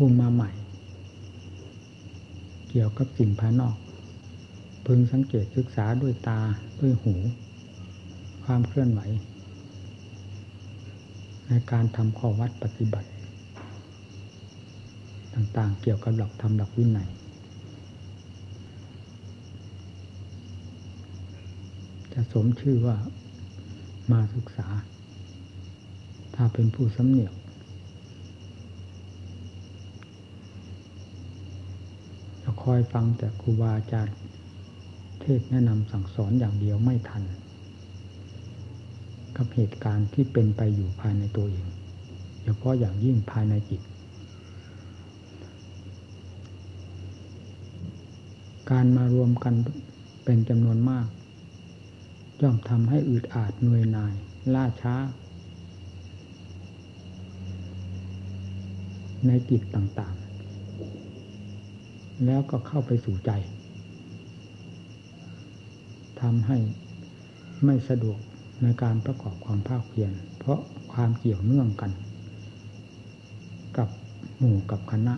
ผู้มาใหม่ เกี่ยวกับสิ่งภายนอก พึงสังเกตศึกษาด้วยตาด้วยหู ความเคลื่อนไหว ในการทำข้อวัดปฏิบัติ ต่างๆ เกี่ยวกับหลักธรรมหลักวินัยจะสมชื่อว่ามาศึกษา ถ้าเป็นผู้สำเนียกจะค อยฟังแต่ครูบาอาจารย์เทศแนะนำสั่งสอนอย่างเดียวไม่ทัน กับเหตุการณ์ที่เป็นไปอยู่ภายในตัวเองเฉพาะอย่างยิ่งภายในจิต การมารวมกันเป็นจำนวนมากย่อมทำให้อืดอาดเหนื่อยหน่าย ล่าช้า ในจิตต่างๆ แล้วก็เข้าไปสู่ใจทำให้ไม่สะดวกในการประกอบความภาคเพียรเพราะความเกี่ยวเนื่องกัน กับหมู่กับคณะ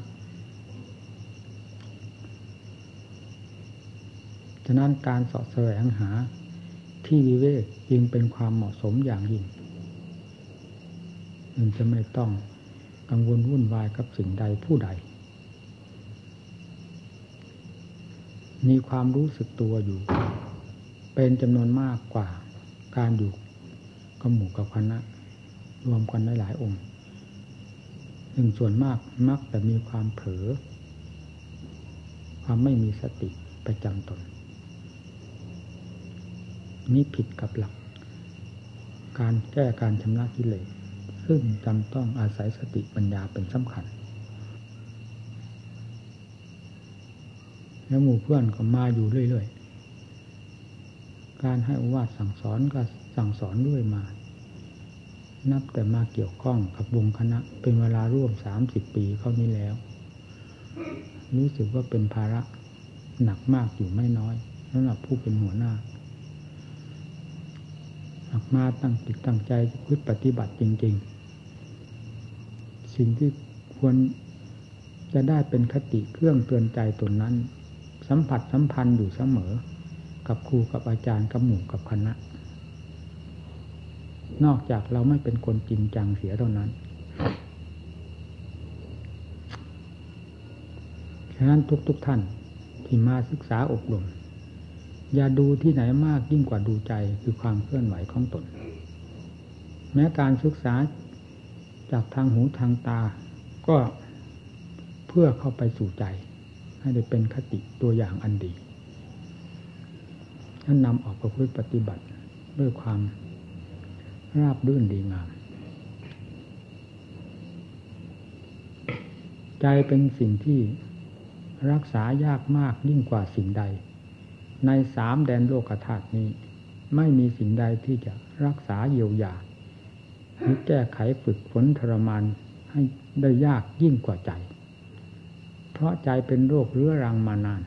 ฉะนั้นการสอบแสวงหาที่วิเวกจึงเป็นความเหมาะสมอย่างยิ่งมันจะไม่ต้องกังวลวุ่นวายกับสิ่งใดผู้ใด มีความรู้สึกตัวอยู่ เป็นจำนวนมากกว่าการอยู่กับหมู่กับคณะ รวมกันหลายองค์หนึ่งส่วนมากมักแต่มีความเผลอความไม่มีสติประจำตน นี่ผิดกับหลัก การแก้การชำระกิเลสซึ่งจำต้องอาศัยสติปัญญาเป็นสำคัญ แล้วหมู่เพื่อนก็มาอยู่เรื่อยๆ การให้อวาสสั่งสอนก็สั่งสอนด้วยมา นับแต่มาเกี่ยวข้องกับวงคณะ เป็นเวลาร่วมสามสิบปีเข้านี้แล้ว รู้สึกว่าเป็นภาระหนักมากอยู่ไม่น้อยสำหรับผู้เป็นหัวหน้าหากมาตั้งจิตตั้งใจพึ่ปฏิบัติจริง ๆ สิ่งที่ควรจะได้เป็นคติเครื่องเตือนใจตนนั้น สัมผัสสัมพันธ์อยู่เสมอ กับครูกับอาจารย์กับหมู่กับคณะ นอกจากเราไม่เป็นคนจริงจังเสียเท่านั้นฉะนั้นทุกๆทท่านที่มาศึกษาอบรมอย่าดูที่ไหนมากยิ่งกว่าดูใจคือความเคลื่อนไหวของตน แม้การศึกษาจากทางหูทางตา ก็เพื่อเข้าไปสู่ใจ ให้ได้เป็นคติตัวอย่างอันดีท่านนำออกประพฤติปฏิบัติด้วยความราบรื่นดีงาม ใจเป็นสิ่งที่รักษายากมากยิ่งกว่าสิ่งใด ในสามแดนโลกธาตุนี้ ไม่มีสิ่งใดที่จะรักษาเยียวยาหรือแก้ไขฝึกฝนทรมานให้ได้ยากยิ่งกว่าใจ ราะใจเป็นโรคเรื้อรังมานาน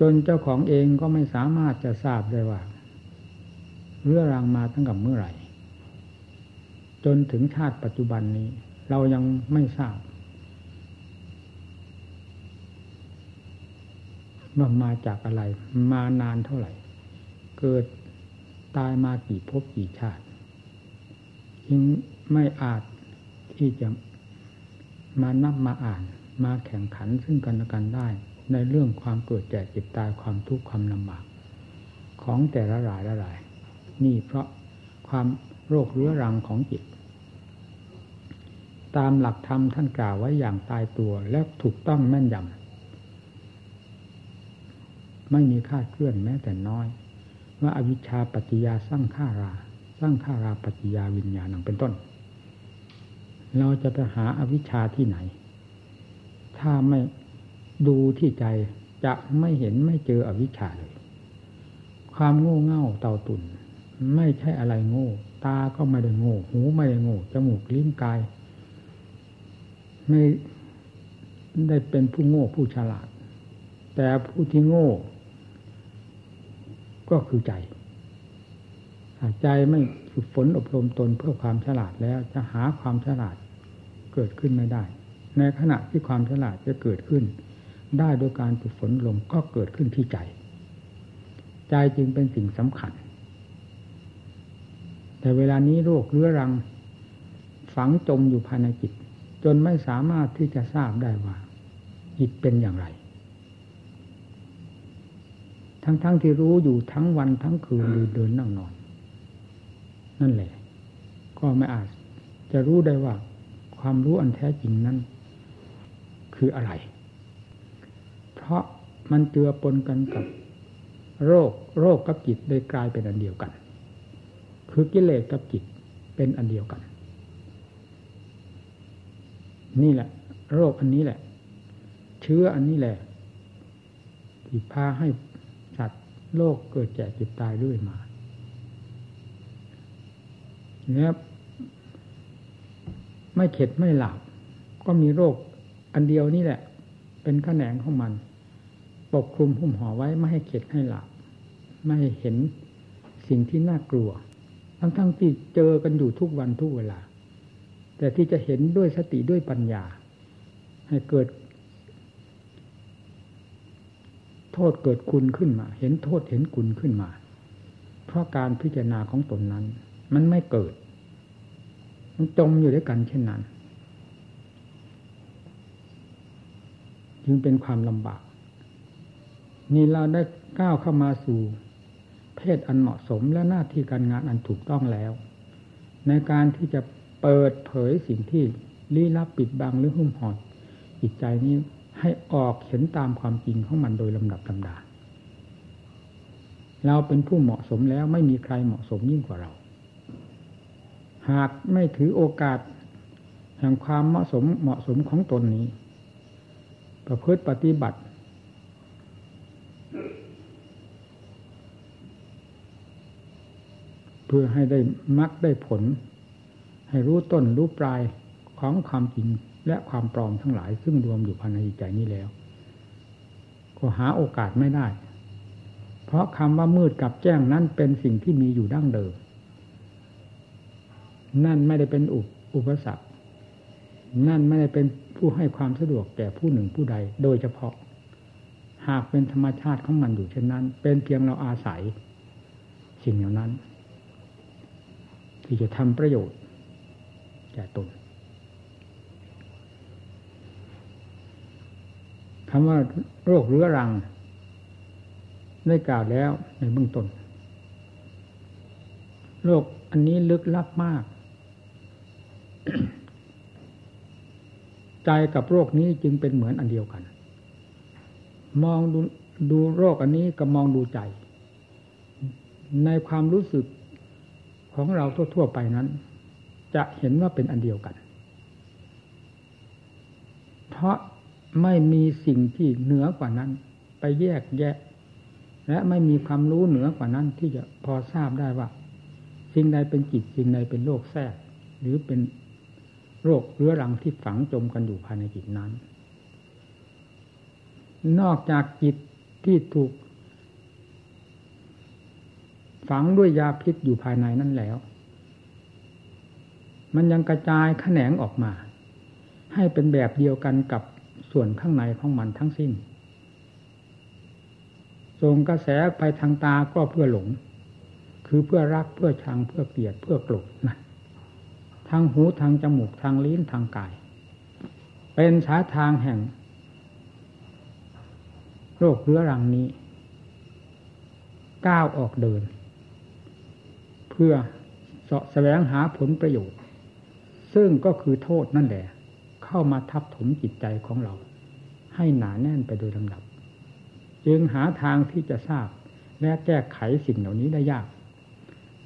จนเจ้าของเองก็ไม่สามารถจะทราบได้ว่า เรื้อรังมาตั้งแต่เมื่อไหร่ จนถึงชาติปัจจุบันนี้ เรายังไม่ทราบว่ามาจากอะไร มานานเท่าไหร่ เกิดตายมากี่ภพกี่ชาติ จึงไม่อาจที่จะ มานับมาอ่านมาแข่งขันซึ่งกันและกันได้ ในเรื่องความเกิดแก่เจ็บตายความทุกข์ความลำบากของแต่ละรายละราย นี่เพราะความโรคเรื้อรังของจิต ตามหลักธรรมท่านกล่าวไว้อย่างตายตัวและถูกต้องแม่นยำไม่มีค่าเคลื่อนแม้แต่น้อย ว่าอาวิชชาปัจจยาสร้างข้ารา สร้างข้าราปัจจยาวิญญาณังเป็นต้น เราจะไปหาอวิชชาที่ไหน ถ้าไม่ดูที่ใจจะไม่เห็นไม่เจออวิชชาเลย ความโง่เง่าเต่าตุนไม่ใช่อะไรโง่ ตาก็ไม่ได้โง่ หูไม่ได้โง่จมูกลิ้นกาย ไม่ได้เป็นผู้โง่ผู้ฉลาด แต่ผู้ที่โง่ ก็คือใจหากใจไม่ฝึกฝนอบรมตนเพื่อความฉลาดแล้วจะหาความฉลาด เกิดขึ้นไม่ได้ ในขณะที่ความฉลาดจะเกิดขึ้น ได้โดยการฝึกฝนลมก็เกิดขึ้นที่ใจ ใจจึงเป็นสิ่งสำคัญ แต่เวลานี้โรคเรื้อรังฝังจมอยู่ภายในจิต จนไม่สามารถที่จะทราบได้ว่าจิตเป็นอย่างไร ทั้งๆทที่รู้อยู่ทั้งวันทั้งคืนหรือเดินนั่งนอน นั่นแหละ ก็ไม่อาจจะรู้ได้ว่า ความรู้อันแท้จริงนั้น คืออะไร เพราะมันเจือปนกันกับโรคโรคกับจิตได้กลายเป็นอันเดียวกัน คือกิเลสกับจิตเป็นอันเดียวกัน นี่แหละ โรคอันนี้แหละ เชื้ออันนี้แหละที่พาให้สัตว์โลกเกิดแก่เจ็บตายด้วยมาเนี่ย ไม่เข็ดไม่หลับก็มีโรคอันเดียวนี่แหละ เป็นขแขนงของมัน ปกคลุมหุ้มห่อไว้ไม่ให้เข็ดให้หลับไม่ให้เห็นสิ่งที่น่ากลัว ทั้งๆทที่เจอกันอยู่ทุกวันทุกเวลา แต่ที่จะเห็นด้วยสติด้วยปัญญา ให้เกิด โทษเกิดคุณขึ้นมา เห็นโทษเห็นคุณขึ้นมา เพราะการพิจารณาของตนนั้น มันไม่เกิด มันจมอยู่ด้วยกันเช่นนั้น จึงเป็นความลำบาก นี่เราได้ก้าวเข้ามาสู่ เพศอันเหมาะสมและหน้าที่การงานอันถูกต้องแล้ว ในการที่จะเปิดเผยสิ่งที่ลี้ลับปิดบังหรือหุ้มห่อจิตใจนี้ให้ออกเห็นตามความจริงของมันโดยลำดับลำดาเราเป็นผู้เหมาะสมแล้วไม่มีใครเหมาะสมยิ่งกว่าเรา หากไม่ถือโอกาส แห่งความเหมาะสมเหมาะสมของตนนี้ ประพฤติปฏิบัติ เพื่อให้ได้มักได้ผล ให้รู้ต้นรู้ปลายของความจริงและความปลอมทั้งหลาย ซึ่งรวมอยู่ภายในใจนี้แล้ว ก็หาโอกาสไม่ได้ เพราะคำว่ามืดกับแจ้งนั้นเป็นสิ่งที่มีอยู่ดั้งเดิม นั่นไม่ได้เป็นอุปอุปสรรค นั่นไม่ได้เป็นผู้ให้ความสะดวกแก่ผู้หนึ่งผู้ใด โดยเฉพาะ หากเป็นธรรมชาติของมันอยู่เช่นนั้น เป็นเพียงเราอาศัย สิ่งเหล่านั้น ที่จะทำประโยชน์แก่ตนคำว่าโรคเรื้อรัง ได้กล่าวแล้วในเบื้องต้น โรคอันนี้ลึกลับมาก ใจกับโรคนี้จึงเป็นเหมือนอันเดียวกัน มองดูดูโรคอันนี้กับมองดูใจ ในความรู้สึกของเราทั่ว ๆ ไปนั้น จะเห็นว่าเป็นอันเดียวกัน เพราะไม่มีสิ่งที่เหนือกว่านั้น ไปแยกแยะ และไม่มีความรู้เหนือกว่านั้น ที่จะพอทราบได้ว่า สิ่งใดเป็นจิตสิ่งใดเป็นโรคแทรก หรือเป็น โรคเรื้อรังที่ฝังจมกันอยู่ภายในจิตนั้น นอกจากจิตที่ถูก ฝังด้วยยาพิษอยู่ภายในนั้นแล้ว มันยังกระจายแขนงออกมา ให้เป็นแบบเดียวกันกับส่วนข้างในของมันทั้งสิ้นส่งกระแสไปทางตาก็เพื่อหลง คือเพื่อรักเพื่อชังเพื่อเกลียดเพื่อโกรธนะ ทางหูทางจมูกทางลิ้นทางกาย เป็นสาทางแห่ง โรคเรื้อรังนี้ ก้าวออกเดิน เพื่อเสาะแสวงหาผลประโยชน์ ซึ่งก็คือโทษนั่นแหละ เข้ามาทับถมจิตใจของเรา ให้หนาแน่นไปโดยลำดับ จึงหาทางที่จะทราบและแก้ไขสิ่งเหล่านี้ได้ยาก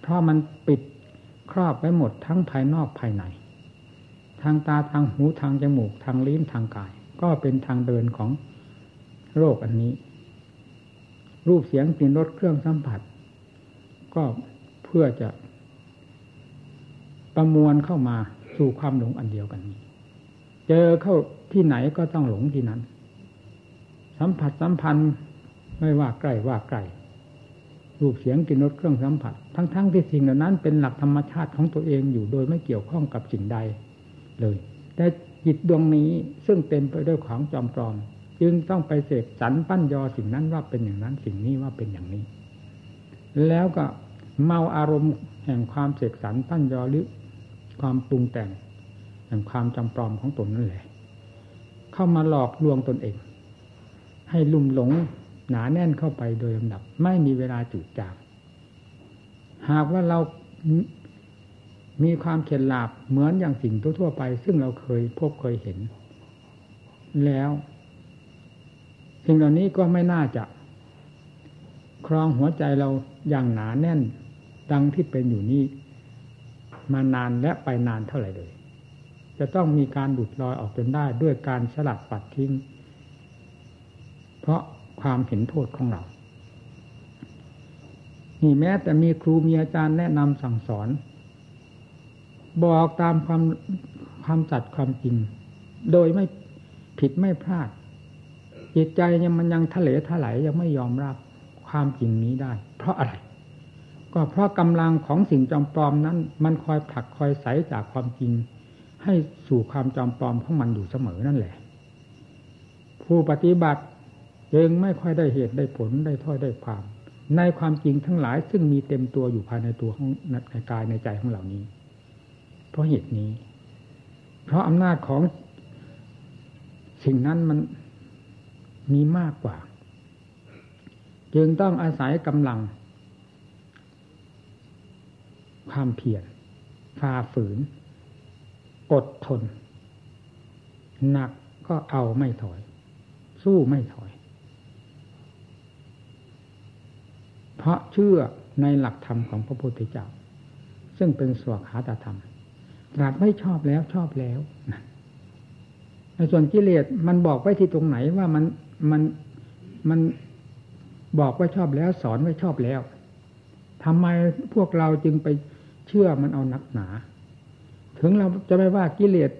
เพราะมันปิด ครอบไว้หมดทั้งภายนอกภายใน ทางตาทางหูทางจมูกทางลิ้นทางกาย ก็เป็นทางเดินของโรคอันนี้ รูปเสียงกลิ่นรสเครื่องสัมผัส ก็เพื่อจะประมวลเข้ามาสู่ความหลงอันเดียวกันนี้ เจอเข้าที่ไหนก็ต้องหลงที่นั้น สัมผัสสัมพันธ์ไม่ว่าใกล้ว่าไกล รูปเสียงกลิ่นรสเครื่องสัมผัส ทั้งๆทที่สิ่งเหล่านั้นเป็นหลักธรรมชาติของตัวเองอยู่โดยไม่เกี่ยวข้องกับสิ่งใดเลย แต่จิตดวงนี้ซึ่งเต็มไปด้วยของจอมปลอม จึงต้องไปเสกสรรปั้นยอสิ่งนั้นว่าเป็นอย่างนั้นสิ่งนี้ว่าเป็นอย่างนี้ แล้วก็เมาอารมณ์แห่งความเสกสรรปั้นยอหรือความปรุงแต่งแห่งความจำปลอมของตนนั่นแหละ เข้ามาหลอกลวงตนเอง ให้ลุ่มหลง หนาแน่นเข้าไปโดยลำดับ ไม่มีเวลาจุดจางหากว่าเรามีความเข็ดหลาบเหมือนอย่างสิ่งทั่วๆไป ซึ่งเราเคยพบเคยเห็น แล้ว สิ่งเหล่านี้ก็ไม่น่าจะ ครองหัวใจเราอย่างหนาแน่น ดังที่เป็นอยู่นี้ มานานและไปนานเท่าไหร่เลย จะต้องมีการดุดลอยออกจนได้ด้วยการสลัดปัดทิ้ง เพราะ ความเห็นโทษของเรา นี่แม้แต่มีครูมีอาจารย์แนะนำสั่งสอน บอกตามความความจัดความจริง โดยไม่ผิดไม่พลาด จิตใจยังมันยังทะเลถลายยังไม่ยอมรับความจริงนี้ได้ เพราะอะไร ก็เพราะกำลังของสิ่งจอมปลอมนั้น มันคอยผลักคอยใสจากความจริง ให้สู่ความจอมปลอมของมันอยู่เสมอนั่นแหละ ผู้ปฏิบัติ ยังไม่ค่อยได้เหตุได้ผลได้ถ้อยได้ความ ในความจริงทั้งหลายซึ่งมีเต็มตัวอยู่ภายในตัวของในกายในใจของเหล่านี้ เพราะเหตุนี้ เพราะอำนาจของสิ่งนั้นมันมีมากกว่า จึงต้องอาศัยกำลัง ความเพียรฝ่าฝืน อดทน หนักก็เอาไม่ถอย สู้ไม่ถอย เพ ราะเชื่อในหลักธรรมของพระพุทธเจ้า ซึ่งเป็นสวขาตธรรมตรัสไม่ชอบแล้วชอบแล้วในส่วนกิเลสมันบอกไว้ที่ตรงไหนว่ามันมันมันบอกไว้ชอบแล้ว สอนไว้ชอบแล้วทำไมพวกเราจึงไปเชื่อมันเอานักหนา ถึงเราจะไม่ว่ากิเลส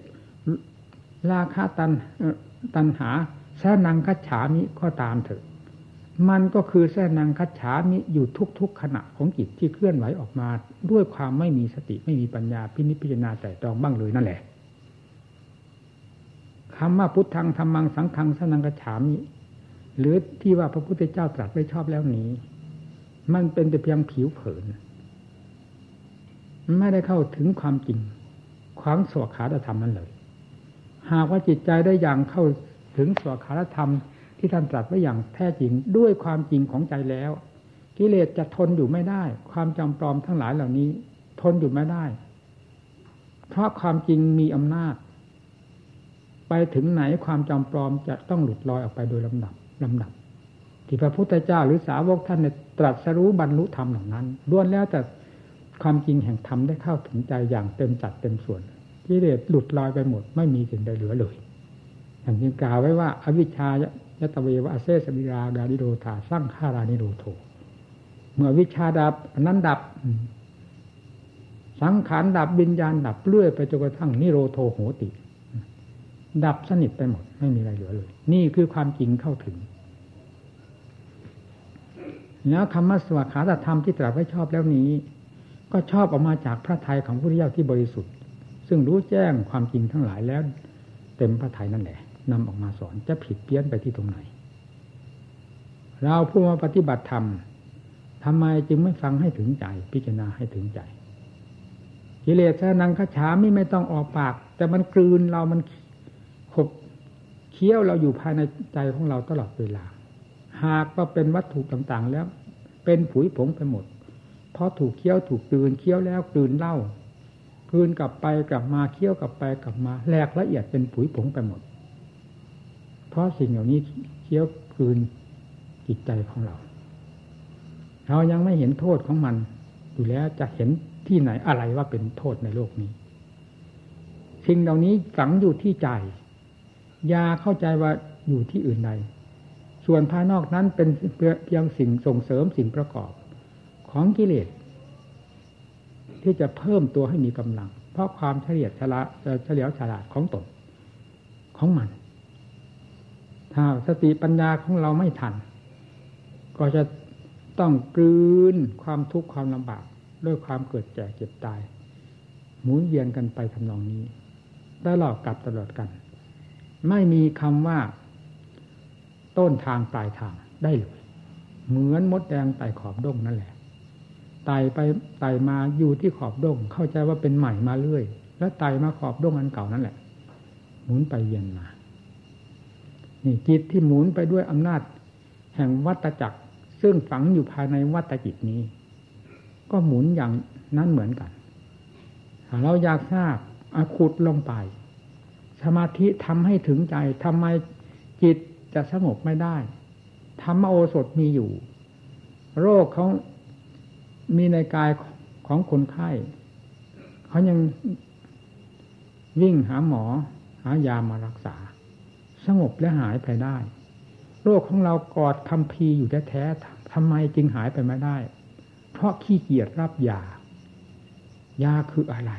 ราคะตันตันหาแสนังคัจฉามิก็ตามเถอะ มันก็คือแสนังคัจฉามิอยู่ทุก ๆ ขณะของจิตที่เคลื่อนไหวออกมา ด้วยความไม่มีสติไม่มีปัญญาพินิจพิจารณาแต่ตรองบ้างเลยนั่นแหละคำว่าพุทธังธรรมังสังฆังสนังกฉามิ หรือที่ว่าพระพุทธเจ้าตรัสไว้ชอบแล้วนี้ มันเป็นแต่เพียงผิวเผิน ไม่ได้เข้าถึงความจริง ความสวขาธรรมนั้นเลย หากว่าจิตใจได้อย่างเข้าถึงสวขาธรรม ที่ท่านตรัสไว้อย่างแท้จริงด้วยความจริงของใจแล้ว กิเลสจะทนอยู่ไม่ได้ ความจำปลอมทั้งหลายเหล่านี้ ทนอยู่ไม่ได้ เพราะความจริงมีอำนาจ ไปถึงไหนความจำปลอมจะต้องหลุดลอยออกไปโดยลำดับลำดับ ที่พระพุทธเจ้าหรือสาวกท่านตรัสรู้บรรลุธรรมเหล่านั้นล้วนแล้วแต่ความจริงแห่งธรรมได้เข้าถึงใจอย่างเต็มจัดเต็มส่วนกิเลสหลุดลอยไปหมด ไม่มีสิ่งใดเหลือเลยอย่างที่กล่าวไว้ว่า อวิชชา ยตเววะเซสบิรากาดิโดธาสร้างฆารานิโรโทเมื่อวิชาดับนั้นดับ สังขารดับวิญญาณดับเลื่อยไปจนกระทั่งนิโรโทโหติ ดับสนิทไปหมดไม่มีอะไรเหลือเลย นี่คือความจริงเข้าถึงแล้วธรรมสวขาตธรรมที่ตรัสไว้ชอบแล้วนี้ ก็ชอบออกมาจากพระทัยของพระพุทธเจ้าที่บริสุทธิ์ ซึ่งรู้แจ้งความจริงทั้งหลายแล้ว เต็มพระทัยนั่นแหละ นำออกมาสอนจะผิดเพี้ยนไปที่ตรงไหน เราผู้มาปฏิบัติธรรมทำไมจึงไม่ฟังให้ถึงใจ พิจารณาให้ถึงใจ กิเลสนังคฉาไม่ไม่ต้องออกปาก แต่มันกลืนเรามันขบเคี้ยวเราอยู่ภายในใจของเราตลอดเวลา หากว่าเป็นวัตถุต่างๆ แล้ว เป็นผุยผงไปหมดเพราะถูกเคี้ยวถูกกลืนเคี้ยวแล้วกลืนเล่ากลืนกลับไปกลับมาเคี้ยวกลับไปกลับมาแหลกละเอียดเป็นผุยผงไปหมด ราะสิ่งเหล่านี้เคี้ยวกลืนจิตใจของเรา เรายังไม่เห็นโทษของมันอยู่แล้วจะเห็นที่ไหนอะไรว่าเป็นโทษในโลกนี้ สิ่งเหล่านี้ฝังอยู่ที่ใจยาเข้าใจว่าอยู่ที่อื่นใด ส่วนภายนอกนั้นเป็นเพียงสิ่งส่งเสริมสิ่งประกอบของกิเลส ที่จะเพิ่มตัวให้มีกำลัง เพราะความเฉลียดฉลาดเฉลียวฉลาดของตนของมัน ถ้าสติปัญญาของเราไม่ทัน ก็จะต้องกลืนความทุกข์ความลำบาก ด้วยความเกิดแก่เจ็บตาย หมุนเวียนกันไปทำนองนี้ตลอดกลับตลอดกัน ไม่มีคำว่า ต้นทางปลายทางได้เลย เหมือนมดแดงไต่ขอบด้งนั่นแหละไต่ไปไต่มาอยู่ที่ขอบด้งเข้าใจว่าเป็นใหม่มาเรื่อย แล้วไต่มาขอบด้งอันเก่านั่นแหละหมุนไปเย็นมา นี่จิตที่หมุนไปด้วยอำนาจ แห่งวัตจักร ซึ่งฝังอยู่ภายในวัตจิตนี้ ก็หมุนอย่างนั้นเหมือนกันเราอยากทราบอาขุดลงไป สมาธิทำให้ถึงใจทำไมจิตจะสงบไม่ได้ธรรมโอสถมีอยู่ โรคเขามีในกายของคนไข้เขายังวิ่งหาหมอหายามารักษา สงบและหายไปได้ โรคของเรากอดคำพีอยู่แท้ๆทำไมจึงหายไปไม่ได้ เพราะขี้เกียจรับยายาคืออะไร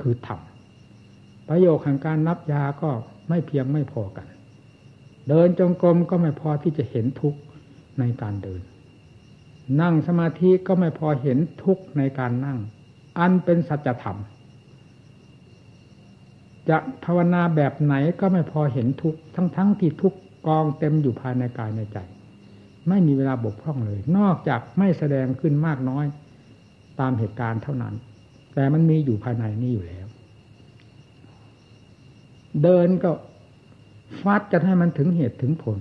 คือธรรมประโยชน์ของการรับยาก็ไม่เพียงไม่พอกัน เดินจงกรมก็ไม่พอที่จะเห็นทุกข์ในการเดิน นั่งสมาธิก็ไม่พอเห็นทุกข์ในการนั่ง อันเป็นสัจธรรม จะภาวนาแบบไหนก็ไม่พอเห็นทุกข์ทั้งที่ทุกกองเต็มอยู่ภายในกายในใจ ไม่มีเวลาบกพร่องเลย นอกจากไม่แสดงขึ้นมากน้อยตามเหตุการณ์เท่านั้น แต่มันมีอยู่ภายในนี่อยู่แล้ว เดินก็ฟัดกันให้มันถึงเหตุถึงผล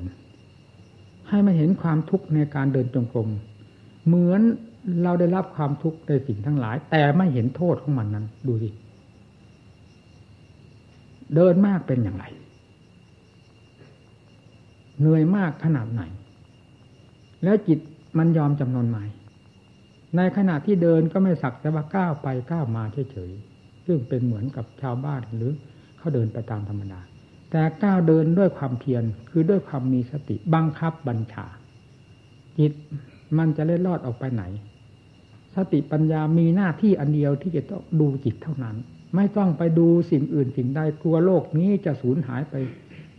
ให้มันเห็นความทุกข์ในการเดินจงกรมเหมือนเราได้รับความทุกข์ในสิ่งทั้งหลาย แต่ไม่เห็นโทษของมันนั้น ดูสิ เดินมากเป็นอย่างไรเหนื่อยมากขนาดไหน แล้วจิตมันยอมจำนนไหมในขณะที่เดินก็ไม่สักแต่ว่าก้าวไปก้าวมาเฉยๆซึ่งเป็นเหมือนกับชาวบ้านหรือเขาเดินไปตามธรรมดา แต่ก้าวเดินด้วยความเพียรคือด้วยความมีสติบังคับบัญชา จิตมันจะเล็ดลอดออกไปไหน สติปัญญามีหน้าที่อันเดียวที่จะต้องดูจิตเท่านั้น ไม่ต้องไปดูสิ่งอื่นสิ่งใดกลัวโลกนี้จะสูญหายไป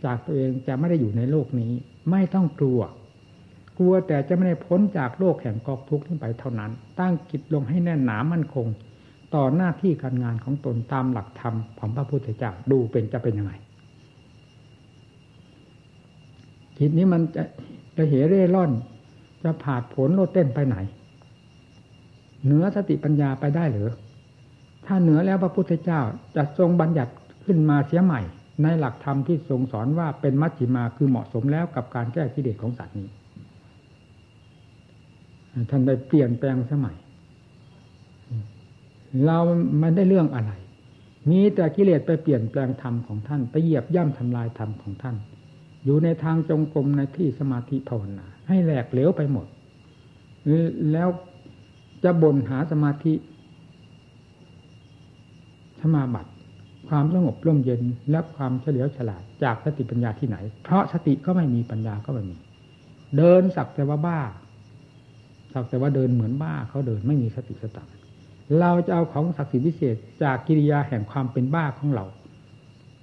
จากตัวเองจะไม่ได้อยู่ในโลกนี้ ไม่ต้องกลัว กลัวแต่จะไม่ได้พ้นจากโลกแห่งกองทุกข์นี้ไปเท่านั้น ตั้งจิตลงให้แน่นหนามั่นคง ต่อหน้าที่การงานของตนตามหลักธรรมของพระพุทธเจ้าดูเป็นจะเป็นยังไงจิตนี้มันจะจะเหเร่ร่อน จะผาดผลโลดเต้นไปไหน เหนือสติปัญญาไปได้หรือ ถ้าเหนือแล้วพระพุทธเจ้าจะทรงบัญญัติขึ้นมาเสียใหม่ ในหลักธรรมที่ทรงสอนว่าเป็นมัชฌิมาคือเหมาะสมแล้วกับการแก้กิเลสของสัตว์นี้ ท่านได้เปลี่ยนแปลงสมัย เรามันได้เรื่องอะไร มีแต่กิเลสไปเปลี่ยนแปลงธรรมของท่าน ไปเหยียบย่ำทำลายธรรมของท่าน อยู่ในทางจงกรมในที่สมาธิภาวนาให้แหลกเหลวไปหมด แล้วจะบ่นหาสมาธิ สมาบัติความสงบร่มเย็นและความเฉลียวฉลาดจากสติปัญญาที่ไหน เพราะสติก็ไม่มีปัญญาก็ไม่มี เดินสักแต่ว่าบ้า สักแต่ว่าเดินเหมือนบ้าเขาเดินไม่มีสติสตังเราจะเอาของศักดิ์สิทธิ์พิเศษจากกิริยาแห่งความเป็นบ้าของเรา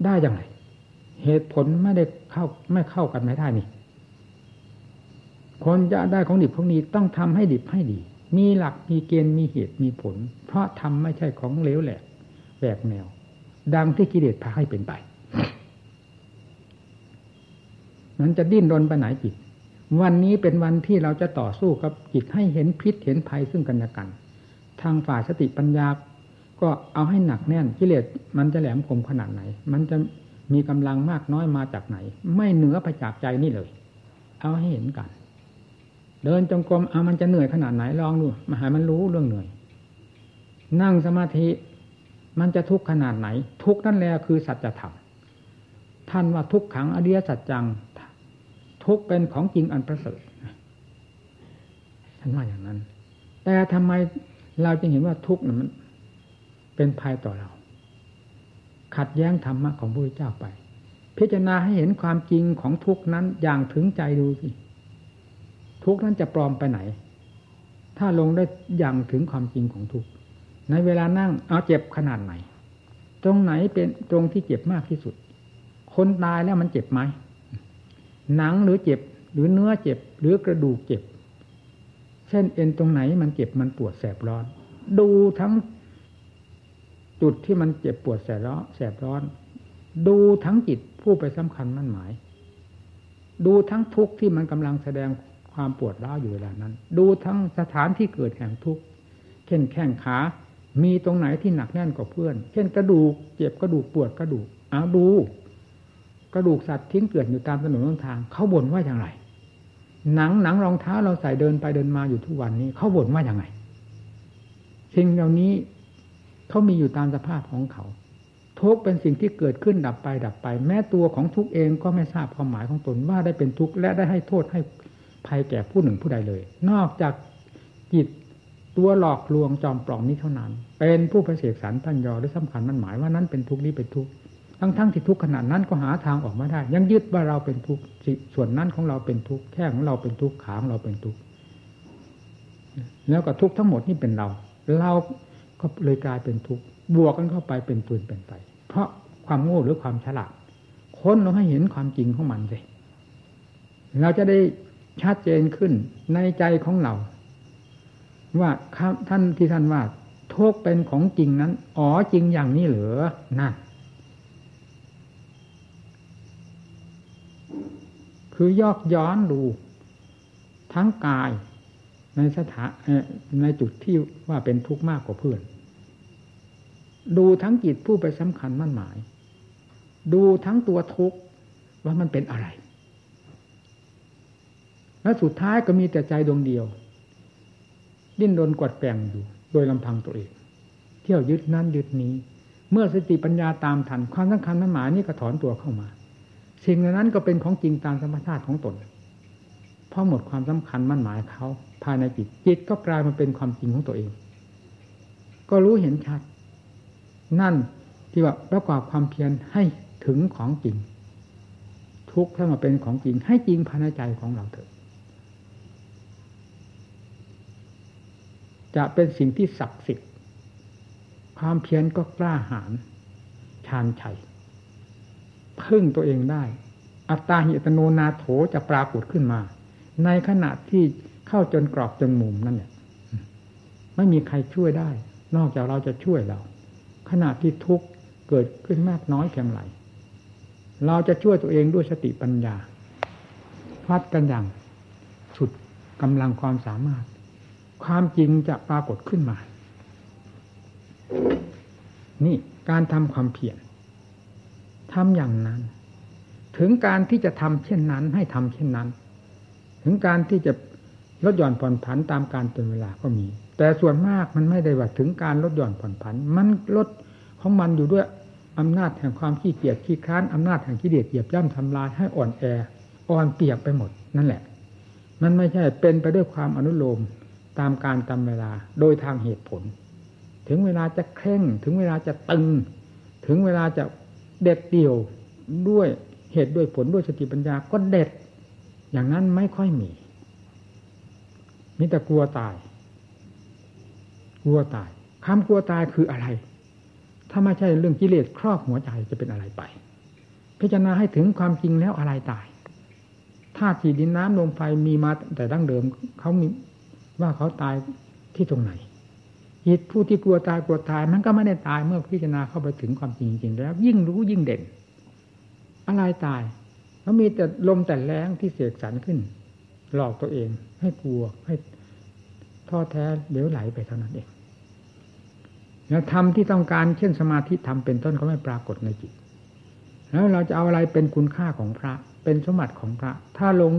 ได้อย่างไร เหตุผลไม่ได้เข้าไม่เข้ากันไม่ได้นี่ คนจะได้ของดิบของนี้ต้องทำให้ดิบให้ดี มีหลักมีเกณฑ์มีเหตุมีผล เพราะทำไม่ใช่ของเลวแหลก กแนว ดังที่กิเลสพาให้เป็นไป นั้นจะดิ้นรนไปไหนจิต วันนี้เป็นวันที่เราจะต่อสู้กับจิตให้เห็นพิษเห็นภัยซึ่งกันและกัน ทางฝ่ายสติปัญญา ก็เอาให้หนักแน่นกิเลสมันจะแหลมคมขนาดไหน มันจะมีกำลังมากน้อยมาจากไหน ไม่เหนือไปจากใจนี่เลย เอาให้เห็นกัน เดินจงกรมเอามันจะเหนื่อยขนาดไหนลองดูมาหามันรู้เรื่องเหนื่อย นั่งสมาธิ มันจะทุกข์ขนาดไหน ทุกข์นั่นแหละคือสัจธรรมท่านว่าทุกขังอริยสัจจัง ทุกเป็นของจริงอันประเสริฐท่านว่าอย่างนั้น แต่ทำไมเราจึงเห็นว่าทุกข์นั้นมันเป็นภัยต่อเรา ขัดแย้งธรรมะของพระพุทธเจ้าไป พิจารณาให้เห็นความจริงของทุกข์นั้นอย่างถึงใจดูสิทุกข์นั้นจะปลอมไปไหน ถ้าลงได้อย่างถึงความจริงของทุกข์ ในเวลานั่งเอาเจ็บขนาดไหน ตรงไหนเป็นตรงที่เจ็บมากที่สุด คนตายแล้วมันเจ็บไหมหนังหรือเจ็บหรือเนื้อเจ็บหรือกระดูกเจ็บเส้นเอ็นตรงไหนมันเจ็บมันปวดแสบร้อน ดูทั้งจุดที่มันเจ็บปวดแสบร้อนแสบร้อน ดูทั้งจิตผู้ไปสำคัญมั่นหมาย ดูทั้งทุกข์ที่มันกำลังแสดงความปวดร้าวอยู่เวลานั้น ดูทั้งสถานที่เกิดแห่งทุกข์เช่นแข้งขา มีตรงไหนที่หนักแน่นกว่าเพื่อน เช่นกระดูกเจ็บกระดูกปวดกระดูกเอาดู กระดูกสัตว์ทิ้งเกลื่อนอยู่ตามถนนทาง เขาบ่นว่าอย่างไร หนังหนังรองเท้าเราใส่เดินไปเดินมาอยู่ทุกวันนี้ เขาบ่นว่าอย่างไรสิ่งเหล่านี้เขามีอยู่ตามสภาพของเขาทุกเป็นสิ่งที่เกิดขึ้นดับไปดับไป แม้ตัวของทุกเองก็ไม่ทราบความหมายของตนว่าได้เป็นทุกข์และได้ให้โทษให้ภัยแก่ผู้หนึ่งผู้ใดเลย นอกจากจิต ตัวหลอกลวงจอมปลอมนี้เท่านั้น เป็นผู้ประเสกสรรพันยอหรือสำคัญมันหมายว่านั้นเป็นทุกข์นี้เป็นทุกข์ทั้งทั้งที่ทุกข์ขนาดนั้นก็หาทางออกมาได้ ยังยึดว่าเราเป็นทุกข์ส่วนนั้นของเราเป็นทุกข์แค่ของเราเป็นทุกข์ขาของเราเป็นทุกข์แล้วก็ทุกข์ทั้งหมดนี่เป็นเรา เราก็เลยกลายเป็นทุกข์บวกกันเข้าไปเป็นปืนเป็นไฟเพราะความโง่หรือความฉลาดค้นเราให้เห็นความจริงของมันสิเราจะได้ชัดเจนขึ้นในใจของเรา ว่าท่านที่ท่านว่าทุกเป็นของจริงนั้น อ๋อจริงอย่างนี้เหรอนั่นคือยอกย้อนดู ทั้งกายในสถาในจุดที่ว่าเป็นทุกข์มากกว่าเพื่อน ดูทั้งจิตผู้ไปสำคัญมั่นหมาย ดูทั้งตัวทุกข์ว่ามันเป็นอะไร และสุดท้ายก็มีแต่ใจดวงเดียว ดิ้นรนกวดแปงอยู่ โดยลำพังตัวเอง เที่ยวยึดนั่นยึดนี้ เมื่อสติปัญญาตามทัน ความสำคัญมั่นหมายนี่ก็ถอนตัวเข้ามาสิ่งนั้นก็เป็นของจริงตามธรรมชาติของตนเพราะหมดความสำคัญมั่นหมายเขาภายในจิตจิตก็กลายมาเป็นความจริงของตัวเอง ก็รู้เห็นชัด นั่นที่ว่าประกอบความเพียรให้ถึงของจริง ทุกข์ถ้ามาเป็นของจริงให้จริงภายในใจของเราเถิด จะเป็นสิ่งที่ศักดิ์สิทธิ์ ความเพียรก็กล้าหาญชาญชัย พึ่งตัวเองได้ อัตตาหิตโนนาโถจะปรากฏขึ้นมา ในขณะที่เข้าจนกรอบจนมุมนั่นเนี่ยไม่มีใครช่วยได้ นอกจากเราจะช่วยเรา ขณะที่ทุกข์เกิดขึ้นมากน้อยเพียงไรเราจะช่วยตัวเองด้วยสติปัญญาวัดกันอย่างสุดกำลังความสามารถ ความจริงจะปรากฏขึ้นมา นี่การทำความเพียรทำอย่างนั้น ถึงการที่จะทำเช่นนั้นให้ทำเช่นนั้น ถึงการที่จะลดหย่อนผ่อนผันตามการเป็นเวลาก็มี แต่ส่วนมากมันไม่ได้ว่าถึงการลดหย่อนผ่อนผัน มันลดของมันอยู่ด้วยอำนาจแห่งความขี้เกียจขี้ค้านอำนาจแห่งขี้เดียดเหยียบย่ำทำลายให้อ่อนแออ่อนเปียกไปหมดนั่นแหละ มันไม่ใช่เป็นไปด้วยความอนุโลม ตามการตามเวลาโดยทางเหตุผล ถึงเวลาจะเคร่ง ถึงเวลาจะตึง ถึงเวลาจะเด็ดเดี่ยวด้วยเหตุด้วยผลด้วยสติปัญญาก็เด็ด อย่างนั้นไม่ค่อยมีมีแต่กลัวตาย กลัวตายคำกลัวตายคืออะไร ถ้าไม่ใช่เรื่องกิเลสครอบหัวใจจะเป็นอะไรไป พิจารณาให้ถึงความจริงแล้วอะไรตายธาตุสีดินน้ำลมไฟมีมาแต่ดั้งเดิมเขามี ว่าเขาตายที่ตรงไหนจิตผู้ที่กลัวตายกลัวตาย มันก็ไม่ได้ตายเมื่อพิจารณาเข้าไปถึงความจริงจริงแล้ว ยิ่งรู้ยิ่งเด่น อะไรตายแล้วมีแต่ลมแต่แรงที่เสกสรรขึ้น หลอกตัวเอง ให้กลัวให้ท้อแท้เหลวไหลไปเท่านั้นเองแล้วทำที่ต้องการเช่นสมาธิทำเป็นต้นก็ไม่ปรากฏในจิต แล้วเราจะเอาอะไรเป็นคุณค่าของพระ เป็นสมบัติของพระ ถ้าลง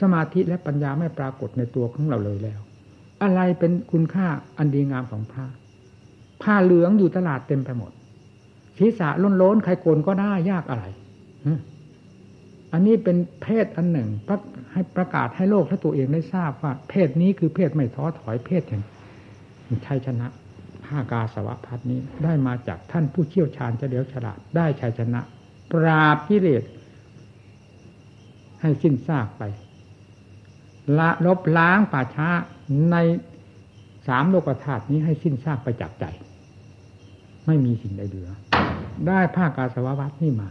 สมาธิและปัญญาไม่ปรากฏในตัวของเราเลยแล้ว อะไรเป็นคุณค่าอันดีงามของพระผ้าเหลืองอยู่ตลาดเต็มไปหมดศีรษะล้นล้นใครโกนก็ได้ยากอะไรอันนี้เป็นเพศอันหนึ่งให้ประกาศให้โลกและตัวเองได้ทราบว่า เพศนี้คือเพศไม่ท้อถอยเพศแห่งชัยชนะภากาสวะพัฒนี้ได้มาจากท่านผู้เชี่ยวชาญเฉลียวฉลาดได้ชัยชนะ ปราบกิเลสให้สิ้นซากไป ละลบล้างป่าช้า ในสามโลกธาตุนี้ให้สิ้นซากไปจากใจ ไม่มีสิ่งใดเหลือ ได้ภาคกาสวะวัตนี่มา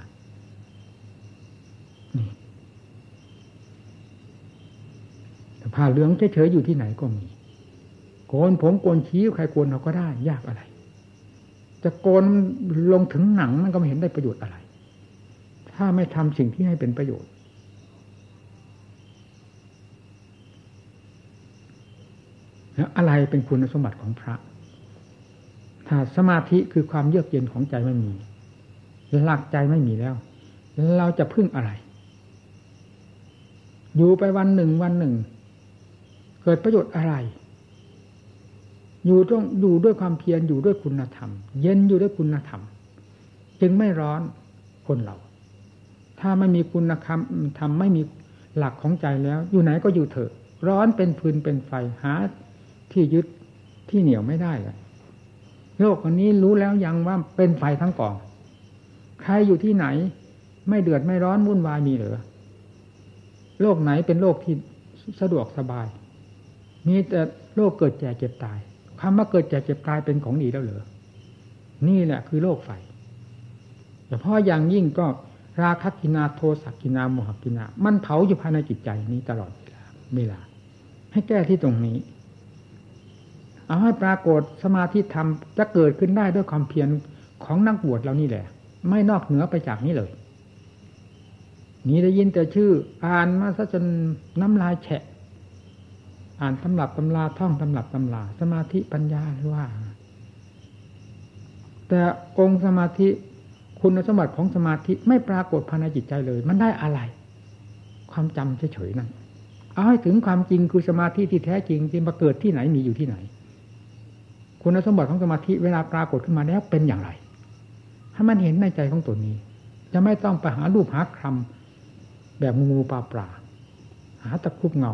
ผ้าเหลืองเฉยๆอยู่ที่ไหนก็มี โกนผมโกนชี้ใครโกนเราก็ได้ ยากอะไร จะโกนลงถึงหนังมันก็ไม่เห็นได้ประโยชน์อะไร ถ้าไม่ทำสิ่งที่ให้เป็นประโยชน์ แล้วอะไรเป็นคุณสมบัติของพระ ถ้าสมาธิคือความเยือกเย็นของใจไม่มีหลักใจไม่มีแล้ว เราจะพึ่งอะไร อยู่ไปวันหนึ่งวันหนึ่ง เกิดประโยชน์อะไร อยู่ต้องอยู่ด้วยความเพียรอยู่ด้วยคุณธรรม เย็นอยู่ด้วยคุณธรรม จึงไม่ร้อนคนเรา ถ้าไม่มีคุณธรรมทำไม่มีหลักของใจแล้ว อยู่ไหนก็อยู่เถอะ ร้อนเป็นฟืนเป็นไฟหา ที่ยึดที่เหนียวไม่ได้เลยโลกอันนี้รู้แล้วยังว่าเป็นไฟทั้งกอง ใครอยู่ที่ไหน ไม่เดือดไม่ร้อนวุ่นวายมีหรือโลกไหนเป็นโลกที่สะดวกสบาย มีแต่โลกเกิดแก่เจ็บตายคำว่าเกิดแก่เจ็บตายเป็นของดีแล้วเหรอนี่แหละคือโลกไฟแต่พราะอย่างยิ่งก็ราคะกินาโทสักกินาโมหกินา มันเผาอยู่ภายในจิตใจนี้ตลอดเวลาเวลา ให้แก้ที่ตรงนี้ เอาให้ปรากฏสมาธิธรรมจะเกิดขึ้นได้ด้วยความเพียรของนักบวชเรานี่แหละ ไม่นอกเหนือไปจากนี้เลย นี่ได้ยินแต่ชื่อ อ่านมาซะจนน้ำลายแฉะ อ่านตำรับตำราท่องตำรับตำราสมาธิปัญญาหรือว่า แต่องค์สมาธิคุณสมบัติของสมาธิไม่ปรากฏภายในจิตใจเลย มันได้อะไร ความจำเฉยๆนั่นเอาให้ถึงความจริงคือสมาธิที่แท้จริงที่มาเกิดที่ไหนมีอยู่ที่ไหน คุณสมบัติของสมาธิเวลาปรากฏขึ้นมาแล้วเป็นอย่างไร ให้มันเห็นในใจของตัวนี้ จะไม่ต้องไปหารูปหาคำแบบงูปลาปลาหาตะคุบเงา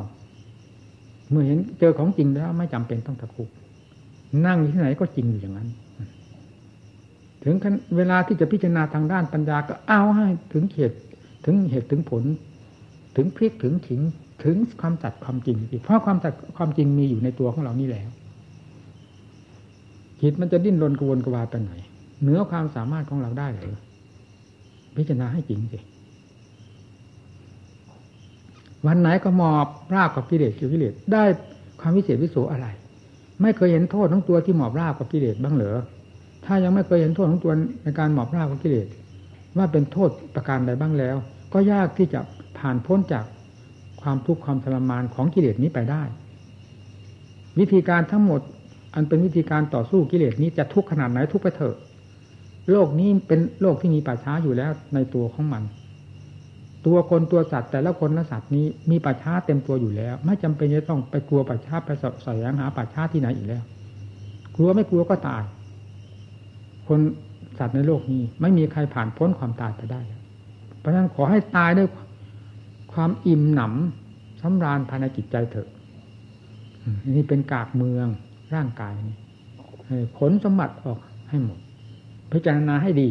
เมื่อเห็นเจอของจริงแล้วไม่จำเป็นต้องตะคุบนั่งอยู่ที่ไหนก็จริงอยู่อย่างนั้น ถึงเวลาที่จะพิจารณาทางด้านปัญญาก็เอาให้ถึงเหตุถึงเหตุถึงผล ถึงพลิกถึงถิงถึงความจัดความจริงเพราะความจัดความจริงมีอยู่ในตัวของเรานี่แล้ว จิตมันจะดิ้นรนกวนกวายไปไหนเหนือความสามารถของเราได้หรือพิจารณาให้จริงสิวันไหนก็มอบราบกับกิเลสกิเลสได้ความวิเศษวิโสอะไร ไม่เคยเห็นโทษของตัวที่หมอบราบกับกิเลสบ้างเหรอถ้ายังไม่เคยเห็นโทษของตัวในการหมอบราบกับกิเลสว่าเป็นโทษประการใดบ้างแล้ว ก็ยากที่จะผ่านพ้นจากความทุกข์ความทรมานของกิเลสนี้ไปได้ วิธีการทั้งหมด อันเป็นวิธีการต่อสู้กิเลสนี้จะทุกข์ขนาดไหนทุกข์ไปเถอะ โลกนี้เป็นโลกที่มีป่าช้าอยู่แล้วในตัวของมัน ตัวคนตัวสัตว์แต่ละคนละสัตว์นี้มีป่าช้าเต็มตัวอยู่แล้ว ไม่จำเป็นจะต้องไปกลัวป่าช้าไปสอบแสวงหาป่าช้าที่ไหนอีกแล้ว กลัวไม่กลัวก็ตาย คนสัตว์ในโลกนี้ ไม่มีใครผ่านพ้นความตายไปได้ เพราะฉะนั้นขอให้ตายด้วยความอิ่มหนำสำราญภายในจิตใจเถอะนี่เป็นกากเมือง ร่างกายนี่ขนสมบัติออกให้หมด พิจารณาให้ดี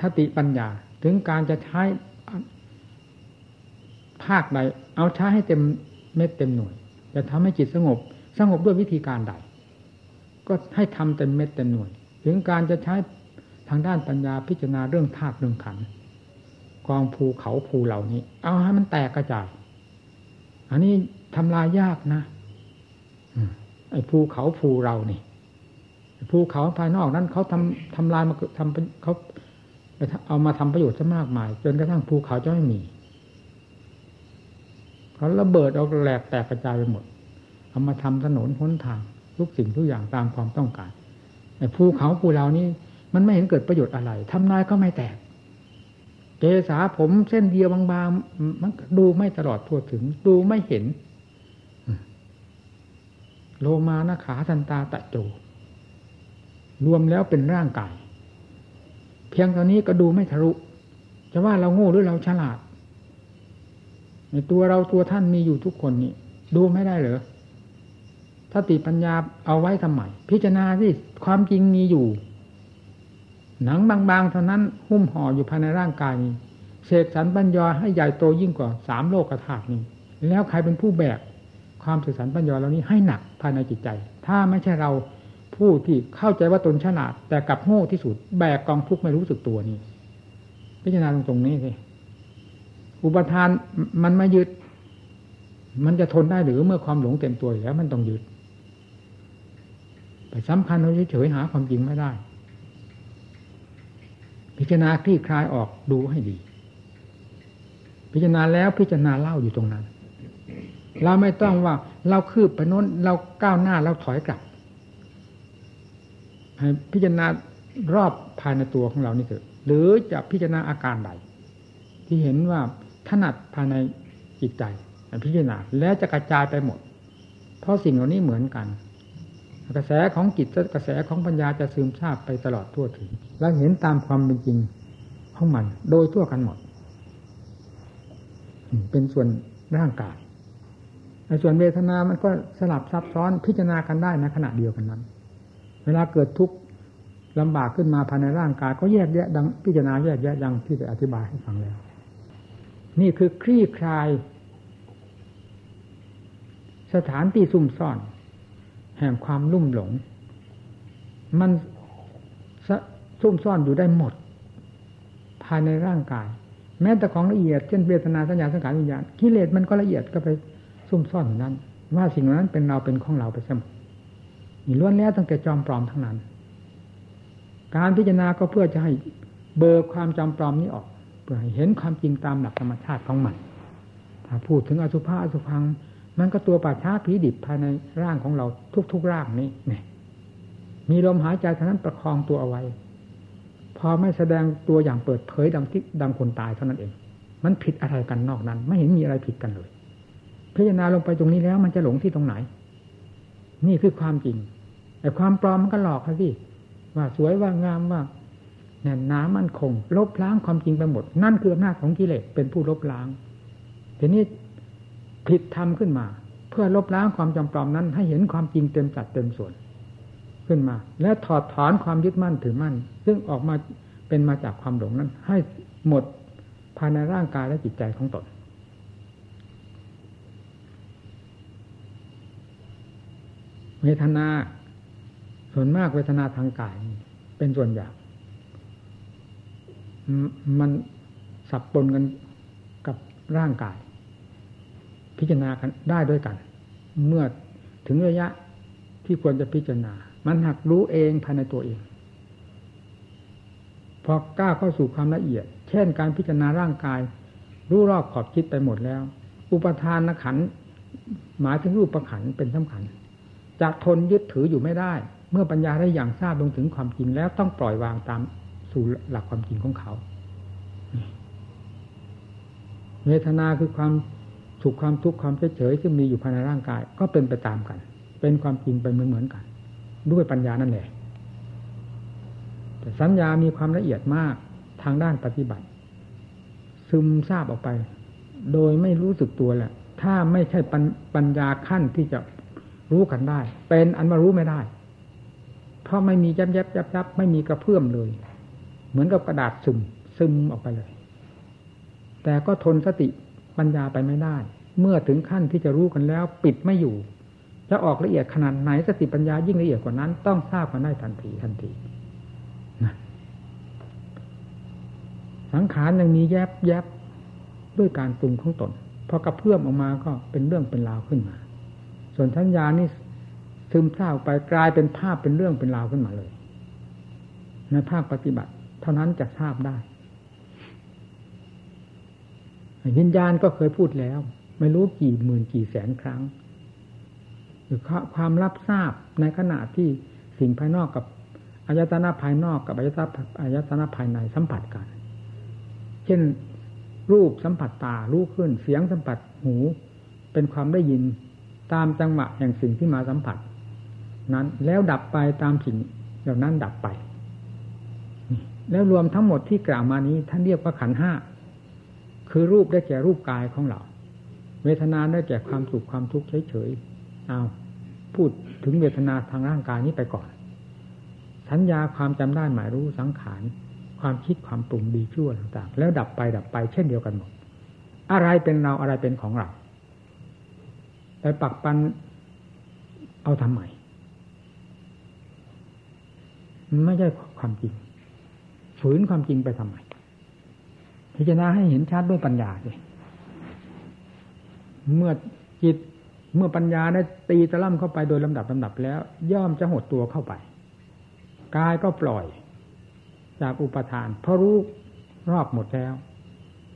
สติปัญญา ถึงการจะใช้ภาคใด เอาใช้ให้เต็มเม็ดเต็มหน่วย จะทำให้จิตสงบ สงบด้วยวิธีการใด ก็ให้ทำเต็มเม็ดเต็มหน่วย ถึงการจะใช้ทางด้านปัญญาพิจารณาเรื่องธาตุเรื่องขันกองภูเขาภูเหล่านี้ เอาให้มันแตกกระจาย อันนี้ทำลายยากนะ ไอ้ภูเขาภูเรานี่ภูเขาภายนอกนั้นเขาทำทำลายมาทำเขาเอามาทำประโยชน์ซะมากมาย จนกระทั่งภูเขาจะไม่มีเขาระเบิดเอาแหลกแตกกระจายไปหมด เอามาทำถนนหนทาง ทุกสิ่งทุกอย่างตามความต้องการไอ้ภูเขาภูเรานี้มันไม่เห็นเกิดประโยชน์อะไรทำลายก็ไม่แตกเกษาผมเส้นเดียวบางๆมันดูไม่ตลอดทั่วถึง ดูไม่เห็น โลมานะขาทันตาตะโจ รวมแล้วเป็นร่างกาย เพียงเท่านี้ก็ดูไม่ทะลุ จะว่าเราโง่หรือเราฉลาด ในตัวเราตัวท่านมีอยู่ทุกคนนี่ดูไม่ได้เหรอถ้าติปัญญาเอาไว้ทำไมพิจารณาที่ความจริงมีอยู่ หนังบางๆเท่านั้นหุ้มห่ออยู่ภายในร่างกายนี้เสกสรรปัญญาให้ใหญ่โตยิ่งกว่าสามโลกธาตุนี้ แล้วใครเป็นผู้แบก ความเสกสรรปัญญาเหล่านี้ให้หนักภายในจิตใจ ถ้าไม่ใช่เราผู้ที่เข้าใจว่าตนฉลาด แต่กลับโง่ที่สุด แบกกองทุกข์ไม่รู้สึกตัวนี้ พิจารณาตรงตรงนี้สิอุปทานมันไมายึด มันจะทนได้หรือเมื่อความหลงเต็มตัวแล้ว มันต้องยึดไปสำคัญเราเฉยๆหาความจริงไม่ได้ พิจารณาคลี่คลายออกดูให้ดี พิจารณาแล้วพิจารณาเล่าอยู่ตรงนั้น เราไม่ต้องว่า เราคืบไปโน้น เราก้าวหน้าเราถอยกลับให้พิจารณารอบภายในตัวของเรานี่เถอะหรือจะพิจารณาอาการใด ที่เห็นว่าถนัดภายในจิตใจพิจารณาแล้วจะกระจายไปหมด เพราะสิ่งเหล่านี้เหมือนกัน กระแสของจิตกระแสของปัญญาจะซึมซาบไปตลอดทั่วถึง และเห็นตามความเป็นจริงของมัน โดยทั่วกันหมด เป็นส่วนร่างกาย ในส่วนเวทนามันก็สลับซับซ้อนพิจารณากันได้ในขณะเดียวกันนั้น เวลาเกิดทุกข์ลำบากขึ้นมาภายในร่างกายก็แยกแยะดังพิจารณาแยกแยะดังที่ได้อธิบายให้ฟังแล้ว นี่คือคลี่คลาย สถานที่ซุ่มซ่อน แห่งความลุ่มหลง มันซุ่มซ่อนอยู่ได้หมด ภายในร่างกาย แม้แต่ของละเอียดเช่นเวทนาสัญญาสังขารวิญญาณกิเลสมันก็ละเอียดก็ไป ซุ่มซ่อนอยู่นั้น ว่าสิ่งนั้นเป็นเราเป็นของเราไปเสมอนี่ล้วนแล้วตั้งแต่จอมปลอมทั้งนั้น การพิจารณาก็เพื่อจะให้เบิกความจำปลอมนี้ออก เพื่อให้เห็นความจริงตามหลักธรรมชาติของมัน ถ้าพูดถึงอสุภะอสุพัง มันก็ตัวป่าช้าผีดิบภายในร่างของเราทุกๆร่างนี้นี่มีลมหายใจเท่านั้นประคองตัวเอาไว้ พอไม่แสดงตัวอย่างเปิดเผยดังที่ดังคนตายเท่านั้นเอง มันผิดอะไรกันนอกนั้น ไม่เห็นมีอะไรผิดกันเลย พิจารณาลงไปตรงนี้แล้ว มันจะหลงที่ตรงไหน นี่คือความจริง แต่ความปลอมมันก็หลอกเขาสิว่าสวยว่างามว่าแน่นหนามันคง ลบล้างความจริงไปหมด นั่นคืออำนาจของกิเลสเป็นผู้ลบล้างทีนี้ผิดทำขึ้นมา เพื่อลบล้างความจำปลอมนั้น ให้เห็นความจริงเต็มสัดเต็มส่วนขึ้นมา แล้วถอดถอนความยึดมั่นถือมั่น ซึ่งออกมาเป็นมาจากความหลงนั้น ให้หมดภายในร่างกายและจิตใจของตน เวทนา ส่วนมากเวทนาทางกาย เป็นส่วนใหญ่มันสับปนกันกับร่างกาย พิจารณากันได้ด้วยกัน เมื่อถึงระยะที่ควรจะพิจารณา มันหักรู้เองภายในตัวเอง พอก้าวเข้าสู่ความละเอียด เช่น การพิจารณาร่างกาย รู้รอบขอบคิดไปหมดแล้ว อุปทานขันหมายถึงรูปประขันเป็นสำคัญ จะทนยึดถืออยู่ไม่ได้ เมื่อปัญญาได้อย่างทราบลงถึงความจริงแล้วต้องปล่อยวางตามสู่หลักความจริงของเขาเวทนาคือความสุขความทุกข์ความเฉยๆซึ่งมีอยู่ภายในร่างกาย ก็เป็นไปตามกัน เป็นความจริงไปเหมือนๆกัน ด้วยปัญญานั่นแหละแต่สัญญามีความละเอียดมากทางด้านปฏิบัติ ซึมทราบออกไป โดยไม่รู้สึกตัวแหละ ถ้าไม่ใช่ปัญญาขั้นที่จะ รู้กันได้ เป็นอันมารู้ไม่ได้ เพราะไม่มียับยับยับยับไม่มีกระเพื่อมเลย เหมือนกับกระดาษซึมซึมออกไปเลย แต่ก็ทนสติปัญญาไปไม่ได้ เมื่อถึงขั้นที่จะรู้กันแล้ว ปิดไม่อยู่จะออกละเอียดขนาดไหนสติปัญญายิ่งละเอียดกว่านั้น ต้องทราบกันได้ทันทีทันทีนะสังขารยังมีแยบแยบด้วยการปรุงของตนพอกระเพื่อมออกมาก็เป็นเรื่องเป็นราวขึ้นมา ส่วนทัญญานี่ซึมเศร้าไปกลายเป็นภาพเป็นเรื่องเป็นราวขึ้นมาเลย ในภาคปฏิบัติ เท่านั้นจะทราบได้วิญญาณก็เคยพูดแล้ว ไม่รู้กี่หมื่นกี่แสนครั้งหรือความรับทราบในขณะที่สิ่งภายนอกกับอายตนะภายนอกกับอายตนะอายตนะภายในสัมผัสกัน เช่นรูปสัมผัสตารู้ขึ้นเสียงสัมผัสหู เป็นความได้ยิน ตามจังหวะแห่งสิ่งที่มาสัมผัส นั้นแล้วดับไปตามสิ่งเหล่านั้นดับไป แล้วรวมทั้งหมดที่กล่าวมานี้ท่านเรียกว่าขันห้าคือรูปได้แก่รูปกายของเรา เวทนาได้แก่ความสุขความทุกข์เฉยๆเอาพูดถึงเวทนาทางร่างกายนี้ไปก่อน สัญญาความจำได้หมายรู้สังขารความคิดความปรุงดีชั่วต่างๆ แล้วดับไปดับไปเช่นเดียวกันหมด อะไรเป็นเราอะไรเป็นของเรา ไปปักปันเอาทำไมไม่ใช่ความจริง ฝืนความจริงไปทำไมพิจารณาให้เห็นชัดด้วยปัญญาเลยเมื่อจิตเมื่อปัญญาได้ตีตะล่ำเข้าไปโดยลำดับลำดับแล้ว ย่อมจะหดตัวเข้าไปกายก็ปล่อย จากอุปทาน เพราะรู้รอบหมดแล้ว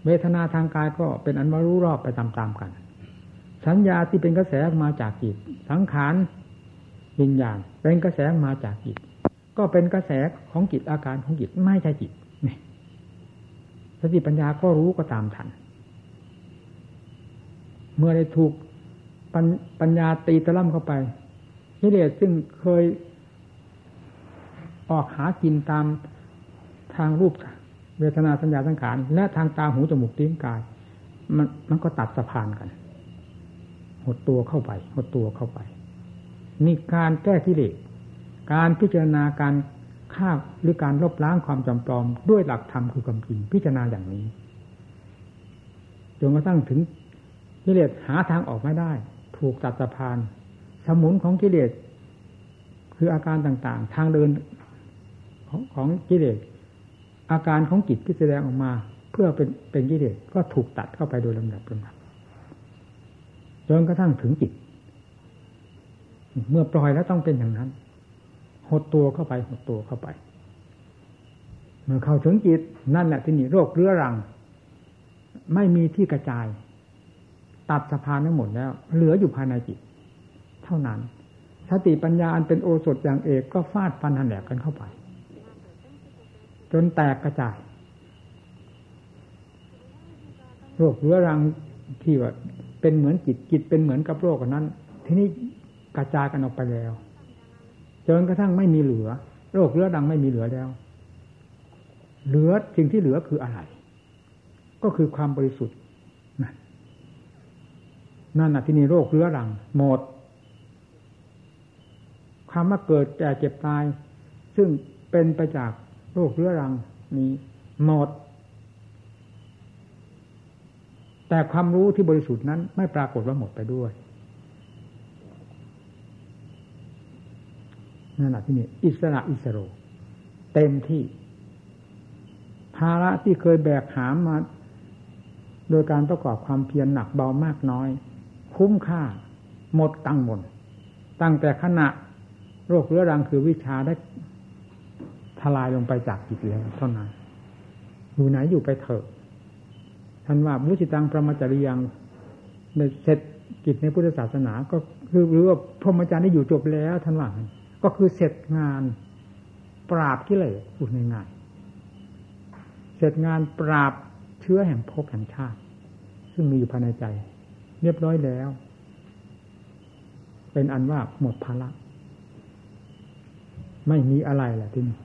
เวทนาทางกายก็เป็นอันว่ารู้รอบไปตามๆกัน สัญญาที่เป็นกระแสมาจากจิต สังขารวิญญาณเป็นกระแสมาจากจิต ก็เป็นกระแสของจิตอาการของจิตไม่ใช่จิตนี่สติปัญญาก็รู้ก็ตามทัน เมื่อได้ถูกปปัญญาตีตะล่ำเข้าไปกิเลสซึ่งเคยออกหากินตามทางรูปเวทนาสัญญาสังขาร และทางตาหูจมูกลิ้นกาย มันมันก็ตัดสะพานกัน หดตัวเข้าไป หดตัวเข้าไป นี่การแก้กิเลสการพิจารณาการฆ่าหรือการลบล้างความจำปลอม ด้วยหลักธรรมคือความจริงพิจารณาอย่างนี้จนกระทั่งถึงกิเลสหาทางออกไม่ได้ ถูกตัดสะพาน สมุนของกิเลสคืออาการต่างๆ ทางเดินของของกิเลสอาการของจิตที่แสดงออกมา เพื่อเป็นเป็นกิเลสก็ถูกตัดเข้าไปโดยลำดับลำดับ จนกระทั่งถึงจิต เมื่อปล่อยแล้วต้องเป็นอย่างนั้น หดตัวเข้าไปหดตัวเข้าไป เมื่อเข้าถึงจิตนั่นแหละที่นี่โรคเรื้อรัง ไม่มีที่กระจาย ตัดสะพานทั้งหมดแล้ว เหลืออยู่ภายในจิต เท่านั้นสติปัญญาอันเป็นโอสถอย่างเอกก็ฟาดฟันหันแหลกกันเข้าไป จนแตกกระจายโรคเรื้อรังที่ว่า เป็นเหมือนจิตจิตเป็นเหมือนกับโรคนั้น ทีนี้กระจายกันออกไปแล้วจนกระทั่งไม่มีเหลือ โรคเรื้อรังไม่มีเหลือแล้ว เหลือสิ่งที่เหลือคืออะไร ก็คือความบริสุทธิ์นั่นนั่ะที่นี่โรคเรื้อรังหมดความมาเกิดแก่เจ็บตาย ซึ่งเป็นไปจากโรคเรื้อรังนี้หมด แต่ความรู้ที่บริสุทธิ์นั้นไม่ปรากฏว่าหมดไปด้วยนั่นแหละที่นี่อิสระอิสโร เต็มที่ ภาระที่เคยแบกหามมา โดยการประกอบความเพียรหนักเบามากน้อย คุ้มค่า หมดตั้งหมดตั้งแต่ขณะโรคเรื้อรังคือวิชาได้ทลายลงไปจากจิตแล้วเท่านั้น อยู่ไหนอยู่ไปเถอะ ท่านว่ามุสิตังประมาจริยังในเสร็จกิจในพุทธศาสนา ก็คือหรือว่าพรหมจรรย์ได้อยู่จบแล้วท่านว่าก็คือเสร็จงานปราบกิเลสพูดง่ายๆเสร็จงานปราบเชื้อแห่งภพแห่งชาติ ซึ่งมีอยู่ภายในใจ เรียบร้อยแล้ว เป็นอันว่าหมดภาระไม่มีอะไรแหละทีนี้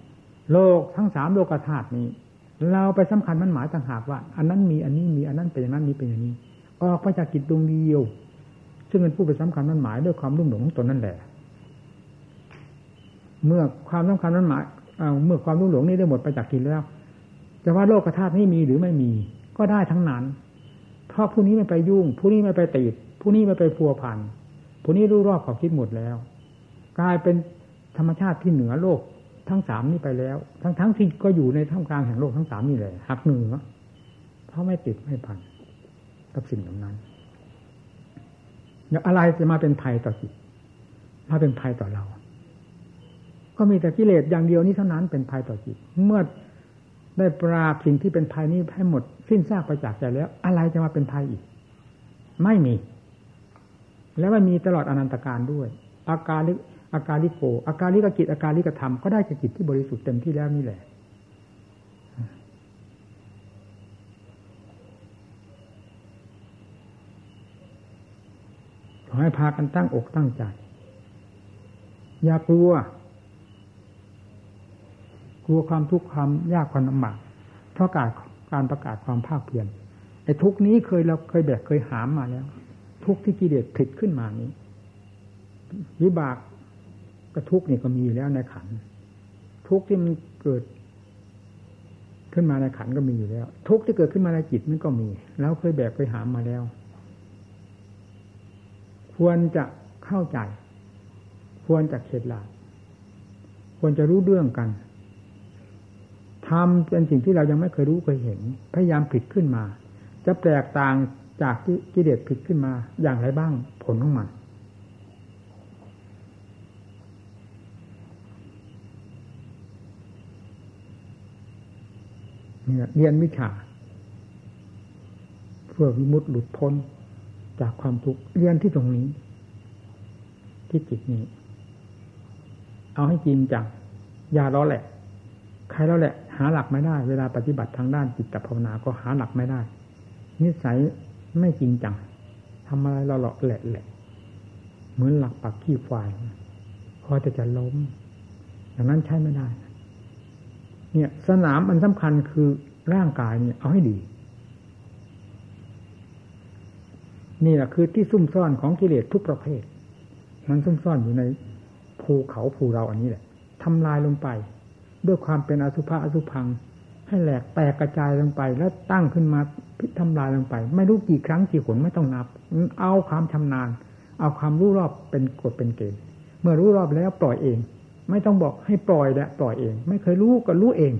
โลกทั้งสามโลกธาตุนี้ เราไปสำคัญมันหมายต่างหากว่า อันนั้นมีอันนี้มีอันนั้นเป็นอย่างนั้นนี้เป็นอย่างนี้ ออกไปจากกิจดวงเดียว ซึ่งเป็นผู้ไปสำคัญมันหมายด้วยความรุ่มหลงของตนนั่นแหละ เมื่อความสำคัญมันหมายเมื่อความรุ่มหลงนี้ได้หมดไปจากกิจแล้วจะว่าโลกธาตุนี้มีหรือไม่มี ก็ได้ทั้งนั้น เพราะผู้นี้ไม่ไปยุ่ง ผู้นี้ไม่ไปติด ผู้นี้ไม่ไปพัวพันผู้นี้รู้รอบขอบคิดหมดแล้ว กลายเป็นธรรมชาติที่เหนือโลก ทั้งสามนี้ไปแล้ว ทั้งทั้งที่ก็อยู่ในท่ามกลางแห่งโลกทั้งสามนี่แหละหักเหนือเพราะไม่ติดไม่พันกับสิ่งเหล่านั้นอะไรจะมาเป็นภัยต่อจิตมาเป็นภัยต่อเรา ก็มีแต่กิเลสอย่างเดียวนี้เท่านั้นเป็นภัยต่อจิต เมื่อได้ปราบสิ่งที่เป็นภัยนี้ให้หมด สิ้นซากไปจากใจแล้ว อะไรจะมาเป็นภัยอีก ไม่มี แล้วไม่มีตลอดอนันตการด้วย อาการ อาการลิโก อาการลิกกิจอาการลิกธรรมก็ได้จากจิตที่บริสุทธิ์เต็มที่แล้วนี่แหละขอให้พากันตั้งอกตั้งใจ อย่ากลัว กลัวความทุกข์ความยากความลำบากเพราะการการประกาศความภาคเพียรไอ้ทุกนี้เคยเราเคยแบกเคยหามมาแล้ว ทุกที่กิเลสผิดขึ้นมานี้วิบาก ทุกนี่ก็มีอยู่แล้วในขัน ทุกที่มันเกิด ขึ้นมาในขันก็มีอยู่แล้ว ทุกที่เกิดขึ้นมาในจิตมันก็มีแล้วเคยแบกเคยหามมาแล้ว ควรจะเข้าใจ ควรจะเข็ดหลาบควรจะรู้เรื่องกันทำเป็นสิ่งที่เรายังไม่เคยรู้เคยเห็น พยายามผิดขึ้นมา จะแตกต่างจากที่กิเลสผิดขึ้นมา อย่างไรบ้างผลของมัน เนี่ยเรียนวิชา เพื่อวิมุตติหลุดพ้นจากความทุกข์เรียนที่ตรงนี้ ที่จิตนี้ เอาให้จริงจังอย่าล้อแหละ ใครล้อแหละ หาหลักไม่ได้ เวลาปฏิบัติทางด้านจิตภาวนาก็หาหลักไม่ได้ นิสัยไม่จริงจังทำอะไรเราหลอกแหละแหละ เหมือนหลักปักขี้ควายพอจะจะล้มอย่างนั้นใช้ไม่ได้ เนี่ย สนามอันสำคัญคือร่างกายเนี่ย เอาให้ดี นี่แหละคือที่ซุ่มซ่อนของกิเลสทุกประเภท มันซุ่มซ่อนอยู่ในภูเขาภูเราอันนี้แหละทำลายลงไป ด้วยความเป็นอสุภะอสุพัง ให้แหลกแตกกระจายลงไป แล้วตั้งขึ้นมาพิทำลายลงไป ไม่รู้กี่ครั้งกี่หนไม่ต้องนับ เอาความชำนาญ เอาความรู้รอบเป็นกฎเป็นเกณฑ์เมื่อรู้รอบแล้วปล่อยเอง ไม่ต้องบอกให้ปล่อยและปล่อยเอง ไม่เคยรู้ก็รู้เอง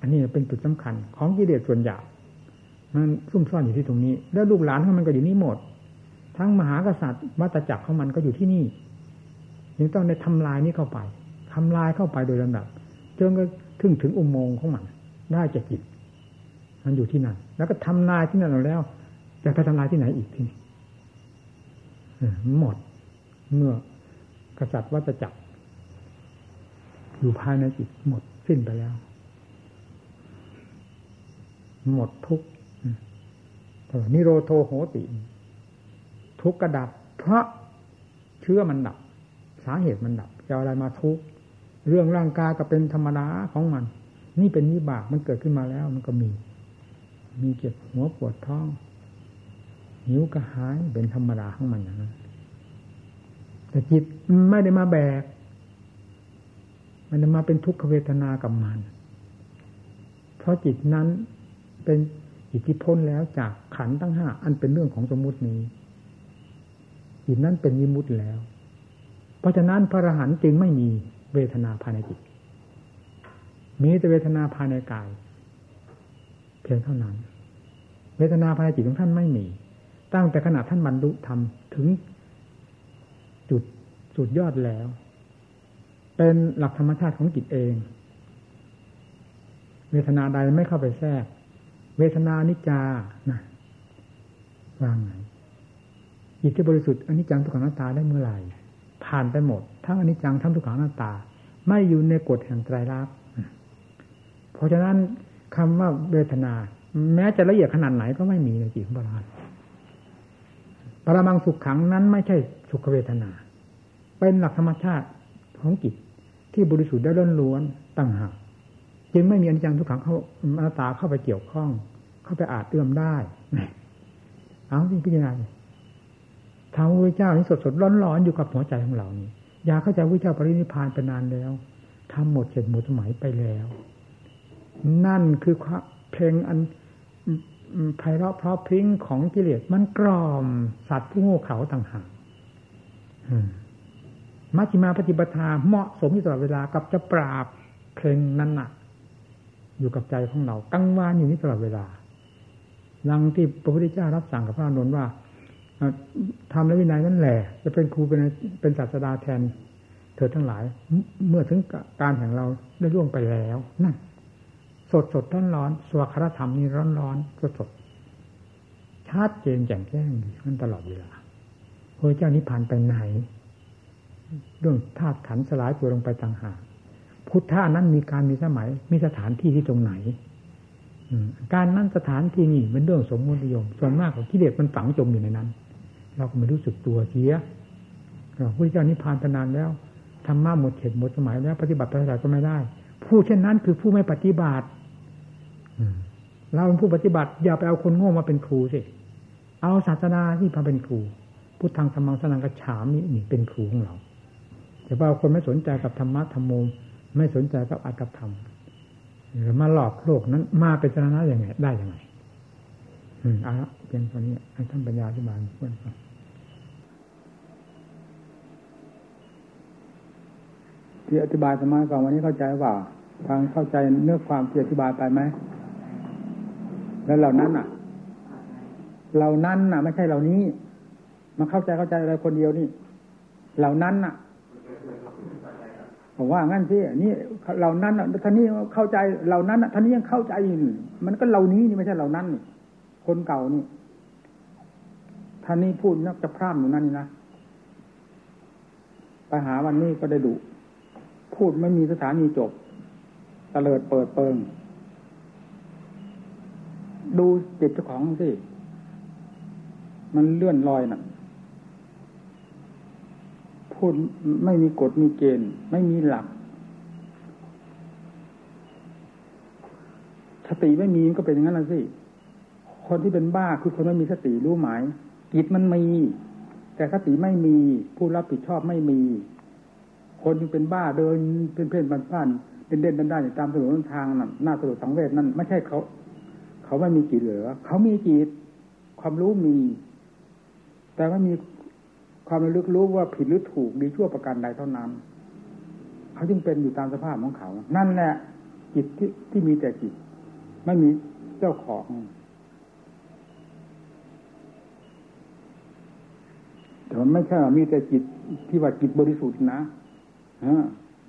อันนี้เป็นจุดสำคัญ ของกิเลสส่วนใหญ่มันซุ่มซ่อนอยู่ที่ตรงนี้ แล้วลูกหลานของมันก็อยู่นี่หมด ทั้งมหากษัตริย์วัตจักรของมันก็อยู่ที่นี่ยังต้องในทำลายนี้เข้าไปทำลายเข้าไปโดยลำดับจนก็ถึงถึงอุโมงค์ของมัน ได้จะจิต มันอยู่ที่นั่น แล้วก็ทำลายที่นั่นแล้วจะไปทำลายที่ไหนอีกทีนี่หมด เมื่อกษัตริย์วัตจักร อยู่ภายในจิตหมดสิ้นไปแล้ว หมดทุกนิโรโทโหติ ทุกกระดับ เพราะเชื้อมันดับ สาเหตุมันดับจะอะไรมาทุกเรื่องร่างกายก็เป็นธรรมดาของมัน นี่เป็นวิบากมันเกิดขึ้นมาแล้ว มันก็มี มีเจ็บหัวปวดท้อง หิวกระหายเป็นธรรมดาของมันอย่างนั้น แต่จิตไม่ได้มาแบก มันมาเป็นทุกขเวทนากับมัน เพราะจิตนั้นเป็นอิทธิพลแล้วจากขันตั้งห้าอันเป็นเรื่องของสมมุตินี้ จิตนั้นเป็นวิมุติแล้ว เพราะฉะนั้นพระอรหันต์จึงไม่มีเวทนาภายในจิต มีแต่เวทนาภายในกาย เพียงเท่านั้น เวทนาภายในจิตของท่านไม่มี ตั้งแต่ขณะท่านบรรลุธรรมถึง จุดสุดยอดแล้ว เป็นหลักธรรมชาติของจิตเอง เวทนาใดไม่เข้าไปแทรก เวทนานิจานะวางไงจิตที่บริสุทธิ์อนิจจังทุกขังนัตตาได้เมื่อไหร่ ผ่านไปหมด ทั้งอนิจจังทั้งทุกขังนัตตา ไม่อยู่ในกฎแห่งไตรลักษณ์เพราะฉะนั้นคำว่าเวทนา แม้จะละเอียดขนาดไหนก็ไม่มีในจิตของพระอรหันต์ปรมังสุขขังนั้นไม่ใช่สุขเวทนา เป็นหลักธรรมชาติของจิตที่บริสุทธิ์ได้ล้นล้วนต่างหากจึงไม่มีอนิจจังทุกขังเข้าอนัตตาเข้าไปเกี่ยวข้อง เข้าไปอาจเอื้อมได้เอาที่พิจารณาทางพระเจ้านี่สดสดร้อนร้อนอยู่กับหัวใจของเรานี่อยากเข้าใจพระเจ้าปรินิพานไปนานแล้วทำหมดเสร็จหมดสมัยไปแล้ว นั่นคือเพลงอันไพเราะเพราะพริ้งของกิเลสมันกรอมสัตว์ผู้โง่เขลาต่างหาก มัชฌิมาปฏิปทาเหมาะสมที่ตลอดเวลากับจะปราบเพลงนั้นน่ะอยู่กับใจของเรากังวานอยู่นี้ตลอดเวลาลังที่พระพุทธเจ้ารับสั่งกับพระอนุนว่าทำและวินัยนั่นแหละ จะเป็นครูเป็นเป็นศาสดาแทน เธอทั้งหลาย เมื่อถึงการแห่งเราได้ล่วงไปแล้วนั่นสดสดร้อนร้อนสวครธรรมนี่ร้อนร้อนสดสดชัดเจนแจ่มแจ้งอยู่นันตลอดเวลาพระเจ้านิพพานไปไหน เรื่องธาตุขันสลายตัวลงไปต่างหากพุทธานั้นมีการมีสมัย มีสถานที่ที่ตรงไหนการนั้นสถานที่นี่เป็นเรื่องสมมติยม ส่วนมากของกิเลสมันฝังจมอยู่ในนั้น เราก็ไม่รู้สึกตัวเสียพระพุทธเจ้านิพพานนานแล้วธรรมะหมดเขตหมดสมัยแล้ว ปฏิบัติไปไหนก็ไม่ได้ ผู้เช่นนั้นคือผู้ไม่ปฏิบัติเราเป็นผู้ปฏิบัติอย่าไปเอาคนโง่มาเป็นครูสิเอาศาสนาที่มาเป็นครูพุทธังสมังสนังกระฉามนี่นี่เป็นครูของเรา แต่ว่าคนไม่สนใจกับธรรมะธรรมโมไม่สนใจกับอัตธรรมหรือมาหลอกโลกนั้น มาเป็นสาระอย่างไง ได้ยังไง อืมเอาละเพียงตอนนี้ให้ท่านปัญญาที่บานเพื่อนฟังที่อธิบายสมัยก่อนวันนี้เข้าใจว่าฟังเข้าใจเนื้อความที่อธิบายไปไหมแล้วเหล่านั้นอะเหล่านั้นน่ะ ไม่ใช่เหล่านี้ มาเข้าใจเข้าใจอะไรคนเดียวนี่ เหล่านั้นน่ะ ผมว่างั้นที่นี่เหล่านั้นท่านนี้เข้าใจเหล่านั้นท่านนี้ยังเข้าใจอยู่มันก็เหล่านี้นี่ไม่ใช่เหล่านั้นนี่คนเก่านี่ท่านนี้พูดนักจะพร่ำอยู่นั่นนี่นะไปหาวันนี้ก็ได้ดุพูดไม่มีสถานีจบตะเลิดเปิดเปิง ดูจิตเจ้าของสิมันเลื่อนลอยน่ะ พูดไม่มีกฎมีเกณฑ์ ไม่มีหลัก สติไม่มีก็เป็นอย่างนั้นละสิคนที่เป็นบ้าคือคนไม่มีสติรู้หมายจิตมันมี แต่สติไม่มีผู้รับผิดชอบไม่มี คนที่เป็นบ้าเดินเป็นเพื่อนบ้านบ้านเด่นเด่นได้ตามถนนทางนั่นหน้าถนนสังเวชนั่นไม่ใช่เขา เขาไม่มีจิตเหรือเขามีจิตความรู้มี แต่ไม่มี ความระลึกรู้ว่าผิดหรือถูกดีชั่วประการใดเท่านั้น เขาจึงเป็นอยู่ตามสภาพของเขา นั่นแหละจิตที่ที่มีแต่จิต ไม่มีเจ้าของ แต่มันไม่ใช่มีแต่จิตที่ว่าจิตบริสุทธิ์นะฮะ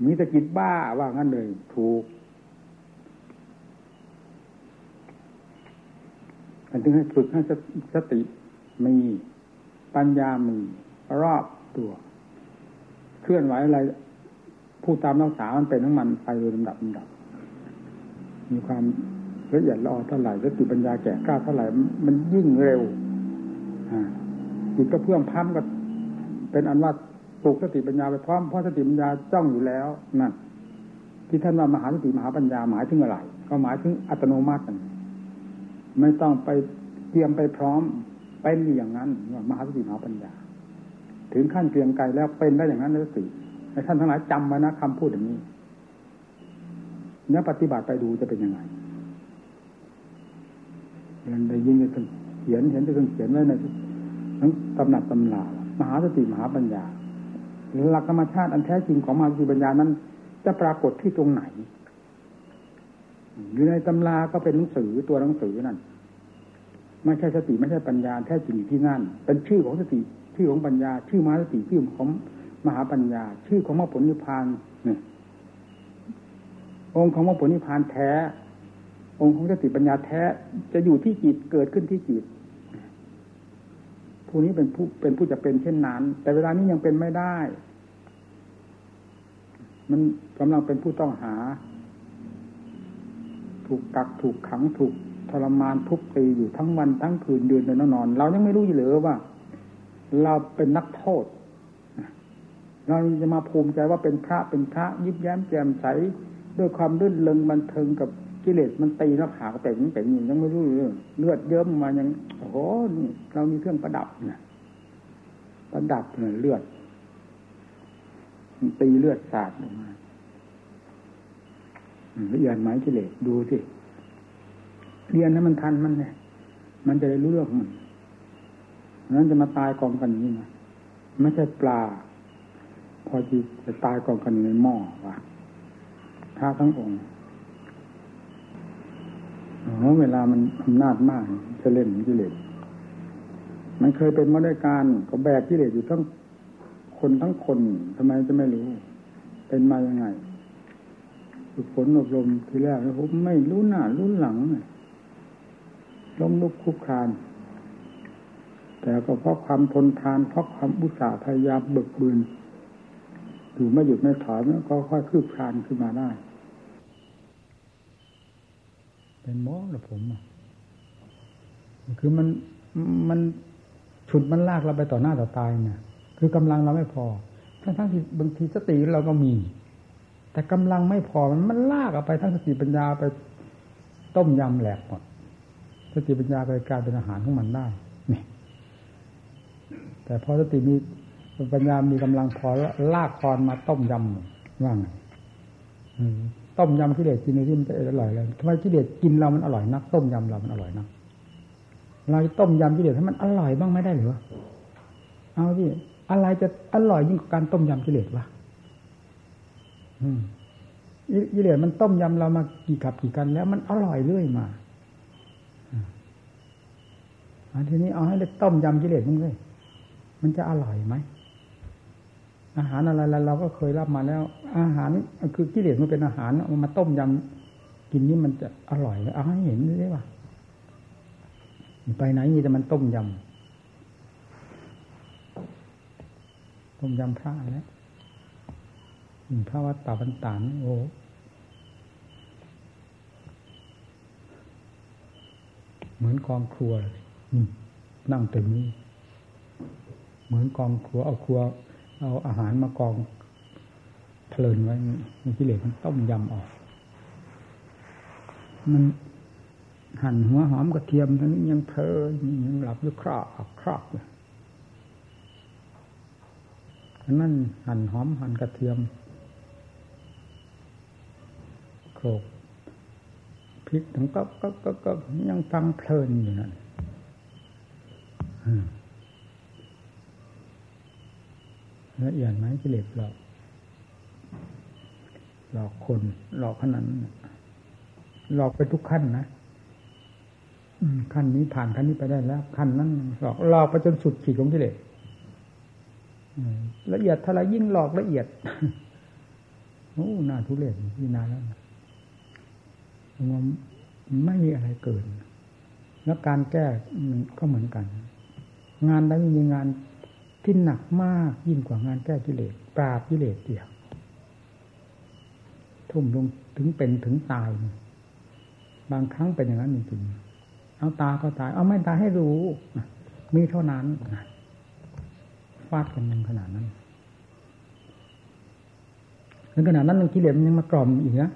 มีแต่จิตบ้าว่างั้นเลย ถูกมันถึงให้ฝึกให้สติมีปัญญามี รอบตัว เคลื่อนไหวอะไรผู้ตามรักษามันเป็นทั้งมันไปโดยลำดับลำดับ มีความละเอียดละออเท่าไหร่สติปัญญาแก่กล้าเท่าไหร่มันยิ่งเร็วจิตก็เพื่อมพัมก็เป็นอันว่าปลูกสติปัญญาไปพร้อมเพราะสติปัญญาจ้องอยู่แล้วนั่นที่ท่านว่ามหาสติมหาปัญญาหมายถึงอะไร ก็หมายถึงอัตโนมัติไม่ต้องไปเตรียมไปพร้อมเป็นอย่างนั้นว่ามหาสติมหาปัญญา ถึงขั้นเกรียงไกลแล้วเป็นได้อย่างนั้นเลยสิให้ท่านทั้งหลายจำไว้นะคำพูดอย่างนี้เนื้อปฏิบัติไปดูจะเป็นยังไงเรียนได้ยินจะเขียนเห็นจะเขียนไว้ในทั้งตำหนักตำลามหาสติมหาปัญญาหลักธรรมชาติอันแท้จริงของมหาสติปัญญานั้น จะปรากฏที่ตรงไหนอยู่ในตำราก็เป็นหนังสือตัวหนังสือนั่นไม่ใช่สติไม่ใช่ปัญญาแท้จริงที่นั่น เป็นชื่อของสติ ชื่อของปัญญา ชื่อมหาสติชื่อของมหาปัญญา ชื่อของมรรคผลนิพพานเนี่ยองค์ของมรรคผลนิพพานแท้ องค์ของสติปัญญาแท้จะอยู่ที่จิตเกิดขึ้นที่จิตผู้นี้เป็นผู้เป็นผู้จะเป็นเช่นนั้น แต่เวลานี้ยังเป็นไม่ได้ มันกำลังเป็นผู้ต้องหา ถูกกักถูกขังถูกทรมานทุกตีอยู่ทั้งวันทั้งคืนเดือนเดินนอน เรายังไม่รู้อยู่เลยว่า เราเป็นนักโทษเราจะมาภูมิใจว่าเป็นพระเป็นพระยิบแย้มแจ่มใสด้วยความรื่นเริงบันเทิงกับกิเลสมันตีหน้าผากแต่งแต่งยังไม่รู้เรื่องเลือดเยิ้มมายังโอ้โหนี่เรามีเครื่องประดับนะประดับเนี่ยเลือดตีเลือดสาดออกมาละเอียดไหมกิเลสดูสิเรียนให้มันทันมันเนี่ยมันจะได้รู้เรื่องมัน นั้นจะมาตายกองกันอย่างนี้นะไม่ใช่ปลา พอที่จะตายกองกันในหม้อว่ะท้าทั้งองค์อ๋อเวลามันอำนาจมากจะเล่นกิเลสมันเคยเป็นมาด้วยการก็แบกกิเลสอยู่ทั้งคนทั้งคนทำไมจะไม่รู้ เป็นมายังไงฝึกฝนอบรมทีแรกแล้วผมไม่รู้หน้ารู้หลังล้มลุกคุกคาน แต่ก็เพราะความทนทานเพราะความอุตสาห์พยายามเบึกบืนอยู่ไม่หยุดไม่ถอยก็ค่อยคืบคลานขึ้นมาได้ เป็นหมอหรือผมคือมันมันฉุดมันลากเราไปต่อหน้าต่อตายเนี่ยคือกำลังเราไม่พอทั้งทั้งที่บางทีสติเราก็มี แต่กำลังไม่พอมันมันลากเอาไปทั้งสติปัญญาไปต้มยำแหลกหมดสติปัญญาไปกลายเป็นอาหารของมันได้ แต่พอสติมีปัญญามีกำลังพอลากคอนมาต้มยำว่าไงต้มยำกิเลสกินในที่มันจะอร่อยเลยทำไมกิเลสกินเรามันอร่อยนัก ต้มยำเรามันอร่อยนักเราต้มยำกิเลสให้มันอร่อยบ้างไม่ได้หรือเอาที่อะไรจะอร่อยยิ่งกว่าการต้มยำกิเลสวะกิเลสมันต้มยำเรามากี่ขับกี่กันแล้ว มันอร่อยเรื่อยมาอันทีนี้เอาให้ได้ต้มยำกิเลสมันเลย มันจะอร่อยไหมอาหารอะไรแล้วเราก็เคยรับมาแล้ว อาหารคือกิเลสมันเป็นอาหารเอามาต้มยำกินนี่มันจะอร่อยเลยเอาให้เห็นได้ป่ะไปไหนมีแต่มันต้มยำต้มยำพระแล้วพระวัดป่าบันตานโอ้เหมือนกองครัวเลยนั่งเต็มนี้ เหมือนกองครัวเอาครัว เอาอาหารมากองเพลินไว้มันกิเลสมันต้มยำออก มันหั่นหัวหอมกระเทียมทั้งนี้ยังเพลินยังหลับอยู่ครอบครอบเลยนั่นหั่นหอมหั่นกระเทียมโขลกพริกถึงก็ก็ก็ก็ยังฟังเพลินอยู่นั่น ละเอียดไหมกิเลสหลอก หลอกคน หลอกขนาดนั้นหลอกไปทุกขั้นนะขั้นนี้ผ่านขั้นนี้ไปได้แล้ว ขั้นนั้นหลอกหลอกไปจนสุดขีดของกิเลสละเอียดเท่าไรยิ่งหลอกละเอียดโอ้น่าทุเรศที่นานแล้วมันไม่มีอะไรเกิน แล้วการแก้ก็เหมือนกัน งานใดมีงาน ที่หนักมากยิ่งกว่างานแก้กิเลสปราบกิเลสเดียวทุ่มลงถึงเป็นถึงตาย บางครั้งเป็นอย่างนั้นจริงๆเอาตาก็ตาย เอาไม่ตายให้รู้ มีเท่านั้นฟาดกันยังขนาดนั้นในขนาดนั้นกิเลสมันยังมากล่อมอีกนะ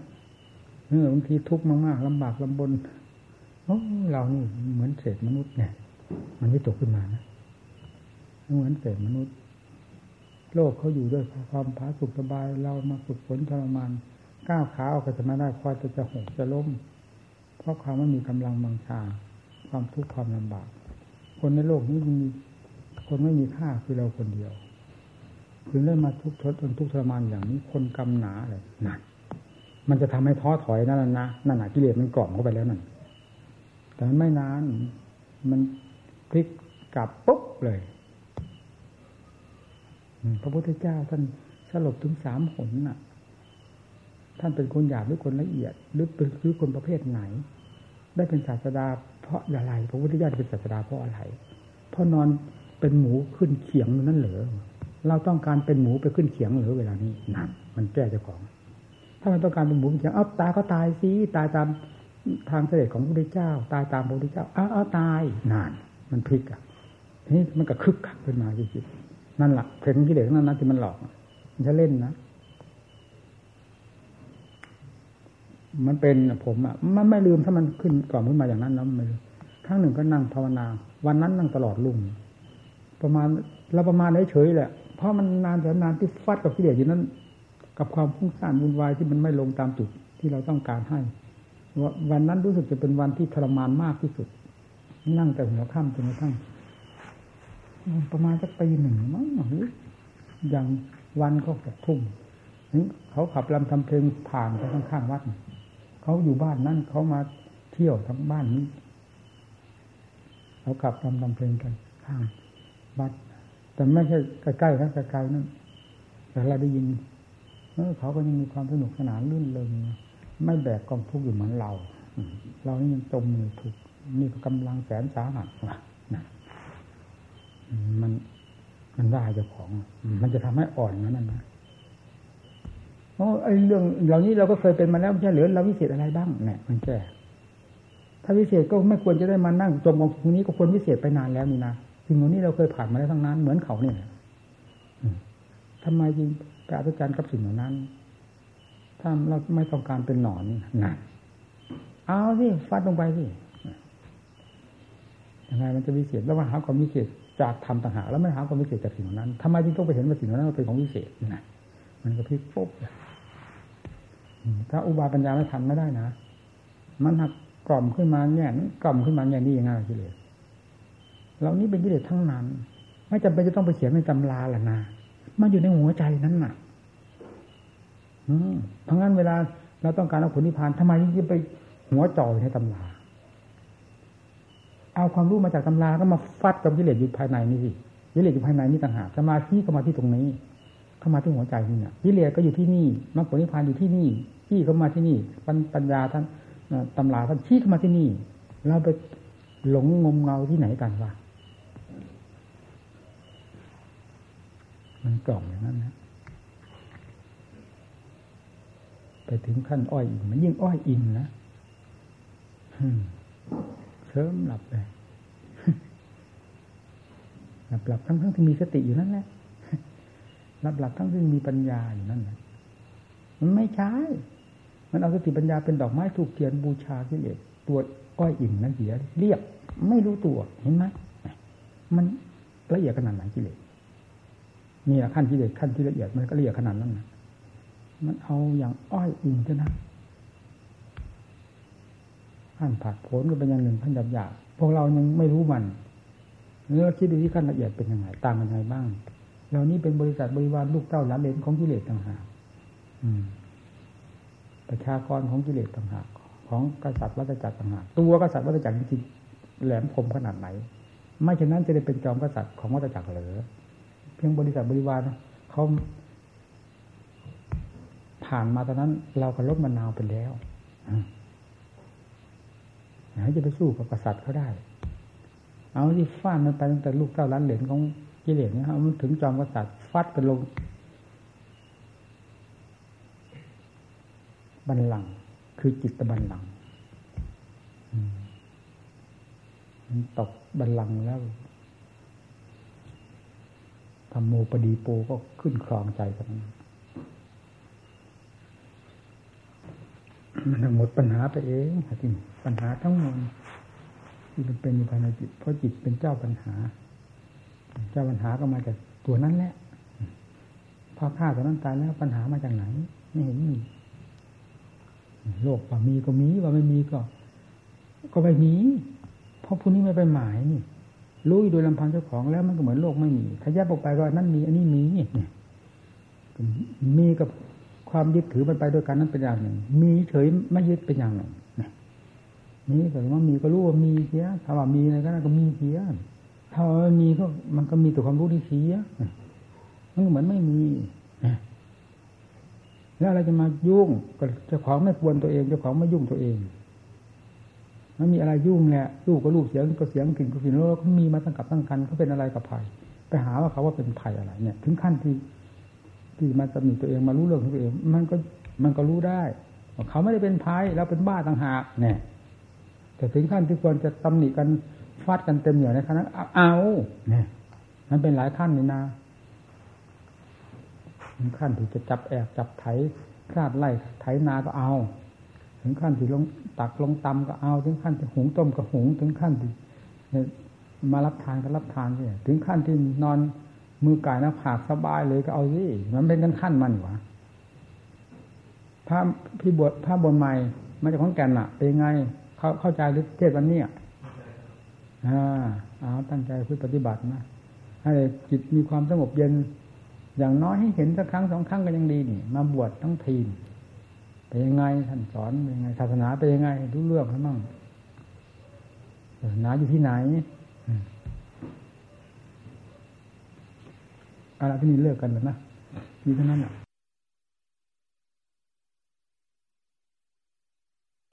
เออบางทีทุกข์มากๆลำบากลำบนเรานี่เหมือนเศษมนุษย์เนี่ย มันไม่ตกขึ้นมานะ เหมือนเศษมนุษย์ โลกเขาอยู่ด้วยความผาสุกสบาย เรามาฝึกฝนทรมานก้าวขาออกก็จะไม่ได้คอยจะจะหกจะล้ม เพราะความไม่มีกำลังบังชา ความทุกข์ความลำบาก คนในโลกนี้มีคนไม่มีค่าคือเราคนเดียวคือได้มาทุกข์ทนทุกข์ทรมานอย่างนี้ คนกำหนาเลยนั่นมันจะทำให้ท้อถอยนั่นนะนั่นแหะกิเลสมันกล่อมเข้าไปแล้วนั่นแต่มันไม่นาน มันพลิกกลับปุ๊บเลย พระพุทธเจ้าท่านสลบถึงสามหนน่ะ ท่านเป็นคนหยาบหรือคนละเอียด หรือเป็นคือคนประเภทไหน ได้เป็นศาสดา เพราะอะไร พระพุทธเจ้าเป็นศาสดาเพราะอะไร เพราะนอนเป็นหมูขึ้นเขียงนั่นเหรอเราต้องการเป็นหมูไปขึ้นเขียงหรือเวลานี้นั่นมันแก้เจ้าของ ถ้ามันต้องการเป็นหมูเขียงเอาตายก็ตายสิตายตามทางเสด็จของพระพุทธเจ้า ตายตามพระพุทธเจ้าอ้าวตายนาน มันพลิกอะนี่มันก็คึกคักขึ้นมาจริงๆ นั่นแหละเพลงกิเลสนั่นนะที่มันหลอกมันจะเล่นนะมันเป็นผมอะมันไม่ลืมถ้ามันขึ้นก่อนขึ้นมาอย่างนั้นแล้วไม่ลืมครั้งหนึ่งก็นั่งภาวนา วันนั้นนั่งตลอดลุ่งประมาณเราประมาณเฉยๆแหละ เพราะมันนานแต่นานที่ฟัดกับกิเลสอยู่นั้น กับความฟุ้งซ่านวุ่นวายที่มันไม่ลงตามจุดที่เราต้องการให้วันนั้นรู้สึกจะเป็นวันที่ทรมานมากที่สุด นั่งแต่หัวค่ำจนกระทั่ง ประมาณสักปีหนึ่งมั้งอย่างวันก็หกทุ่มเขาขับลำทำเพลงผ่านไปข้างๆวัด เขาอยู่บ้านนั่นเขามาเที่ยวทั้งบ้านนี้เขาขับลำทำเพลงกันข้างวัดแต่ไม่ใช่ใกล้ๆนะไกลๆนั่นแต่เราได้ยินเขาก็ยังมีความสนุกสนานลื่นเริงไม่แบกกองทุกข์อยู่เหมือนเรา เรานี่ยังจมอยู่ถูกนี่กำลังแสนสาหัส มัน มันได้เจ้าของ มันจะทำให้อ่อนนั่นนะโอ้ไอเรื่องเหล่านี้เราก็เคยเป็นมาแล้วไม่ใช่หรือเราวิเศษอะไรบ้างเนี่ยมันแก่ถ้าวิเศษก็ไม่ควรจะได้มานั่งจมกองทุกนี้ก็ควรวิเศษไปนานแล้วนี่นะสิ่งเหล่านี้เราเคยผ่านมาแล้วทั้งนั้น เหมือนเขาเนี่ยทำไมจริงไปอัศจรรย์กับสิ่งเหล่านั้น ถ้าเราไม่ต้องการเป็นหนอนนั่นเอาสิฟัดลงไปสิยังไงมันจะวิเศษแล้วมาหาความวิเศษ จากธรรมต่างหากแล้วไม่หาความวิเศษจากสิ่งนั้นทำไมจึงต้องไปเห็นว่าสิ่งนั้นเป็นของวิเศษนะมันก็พลิกปุ๊บถ้าอุบาปัญญาไม่ทันไม่ได้นะมันหักกล่อมขึ้นมาเนี่ยกล่อมขึ้นมาอย่างนี้ยังไงกิเลสเหล่านี้เป็นกิเลสทั้งนั้น ไม่จำเป็นจะต้องไปเขียนในตำราละนะมันอยู่ในหัวใจนั้นน่ะอืมเพราะงั้นเวลาเราต้องการเอาผลนิพพานทำไมยิ่งไปหัวจ่อยในตำรา เอาความรู้มาจากตำราก็มาฟัดกับกิเลสอยู่ภายในนี่สิกิเลสอยู่ภายในนี่ต่างหากสมาธิก็มาที่ตรงนี้ เข้ามาที่หัวใจนี่นี่ยกิเลสก็อยู่ที่นี่มรรคผลนิพพานอยู่ที่นี่ชี้เข้ามาที่นี่ปัญปัญญาท่านตำราท่านชี้เข้ามาที่นี่เราไปหลงงมเงาที่ไหนกันวะมันกล่องอย่างนั้นนะไปถึงขั้นอ้อยอิงมันยิ่งอ้อยอิงนะ เชิมหลับเลยหลับหลับทั้งทั้งที่มีสติอยู่นั่นแหละหลับหลับทั้งที่มีปัญญาอยู่นั่นแหละมันไม่ใช่มันเอาสติปัญญาเป็นดอกไม้ถูกเทียนบูชาที่เลสตัวอ้อยอิ่มนั่นเสียเรียบไม่รู้ตัวเห็นไหมมันละเอียดขนาดไหนกิเลสนี่แหละขั้นกิเลสขั้นที่ละเอียดมันก็ละเอียดขนาดนั้นนะมันเอาอย่างอ้อยอิ่มเท่านั้น ขั้นผัดผลก็เป็นอย่างหนึ่งขั้นหยาบหยาบพวกเรายังไม่รู้มันแล้วคิดดูที่ขั้นละเอียดเป็นยังไงต่างกันยังไงบ้างเหล่านี้เป็นบริษัทบริวารลูกเต้าหลานเลนของกิเลสต่างหากประชากรของกิเลสต่างหากของกษัตริย์วัฏจักรต่างหากตัวกษัตริย์วัฏจักรจริงแหลมคมขนาดไหน ไม่เช่นนั้นจะได้เป็นจอมกษัตริย์ของวัฏจักรเหรือ เพียงบริษัทบริวารเขาผ่านมาตอนนั้น เราก็ลบมะนาวไปแล้ว ไหนจะไปสู้กับกษัตริย์เขาได้ เอาที่ฟาดมันไปตั้งแต่ลูกเต้าล้านเหรียญของกิเลสเนี่ยมันถึงจอมกษัตริย์ฟัดกันลงบันลังคือจิตตบันลังมันตกบันลังแล้วธรรมโมปดีโปก็ขึ้นครองใจกันมันหมดปัญหาไปเองจริง ปัญหาทั้งหมดที่มันเป็นอยู่ภายในจิต เพราะจิตเป็นเจ้าปัญหา เจ้าปัญหาก็มาจากตัวนั้นแหละพอฆ่าตัวนั้นตายแล้วปัญหามาจากไหน ไม่เห็นมีโลกว่ามีก็มีว่าไม่มีก็ ก็ไม่มี เพราะผู้นี้ไม่ไปหมายนี่รู้โดยลำพังเจ้าของแล้วมันก็เหมือนโลกไม่มีถ้าแยกออกไปก็นั่นมี อันนี้มีเนี่ยมีกับความยึดถือมันไปโดยการนั้นเป็นอย่างหนึ่ง มีเฉยไม่ยึดเป็นอย่างหนึ่ง นี่แต่ว่ามีก็รู้ว่ามีเสียถ้าว่ามีอะไรก็นั่นก็มีเสียถ้าว่ามีก็มันก็มีแต่ความรู้ที่เสียมันเหมือนไม่มีแล้วอะไรจะมายุ่งกับเจ้าของไม่ควรตัวเองเจ้าของไม่ยุ่งตัวเองมันมีอะไรยุ่งแหละลูกก็ลูกเสียงก็เสียงกลิ่นก็กลิ่นแล้วก็มีมาตั้งกับตั้งกันเขาเป็นอะไรกับภัยไปหาว่าเขาว่าเป็นภัยอะไร เนี่ย ถึงขั้นที่ที่มาตำหนิตัวเองมารู้เรื่องของตัวเอง มันก็มันก็รู้ได้เขาไม่ได้เป็นภัยเราเป็นบ้าต่างหากเนี่ย แต่ถึงขั้นที่ควรจะตำหนิกันฟาดกันเต็มเหนียวในขณะเอาเนี่ยมันเป็นหลายขั้นนี่นะถึงขั้นที่จะจับแอบจับไถคลาดไล่ไถนาก็เอา ถึงขั้นที่ลงตักลงตำก็เอา ถึงขั้นที่หุงต้มก็หุง ถึงขั้นที่มารับทานก็รับทานเนี่ยถึงขั้นที่นอนมือกายหน้าผากสบายเลยก็เอาสิมันเป็นกันขั้นมันวะพระพี่บวชพระบนใหม่มาจากของแก่นอะเป็นไง เข้าเข้าใจหรือเทศวันนี้อ่าเอาตั้งใจพุทธปฏิบัตินะให้จิตมีความสงบเย็น อย่างน้อยให้เห็นสักครั้งสองครั้งก็ยังดีนี่ มาบวชทั้งทีนเป็นยังไงท่านสอนเป็นยังไงศาสนาเป็นยังไงรู้เรื่องเขาบ้างศาสนาอยู่ที่ไหนอะไรที่นี่เลิกกันแล้วนะมีเท่านั้นแหละ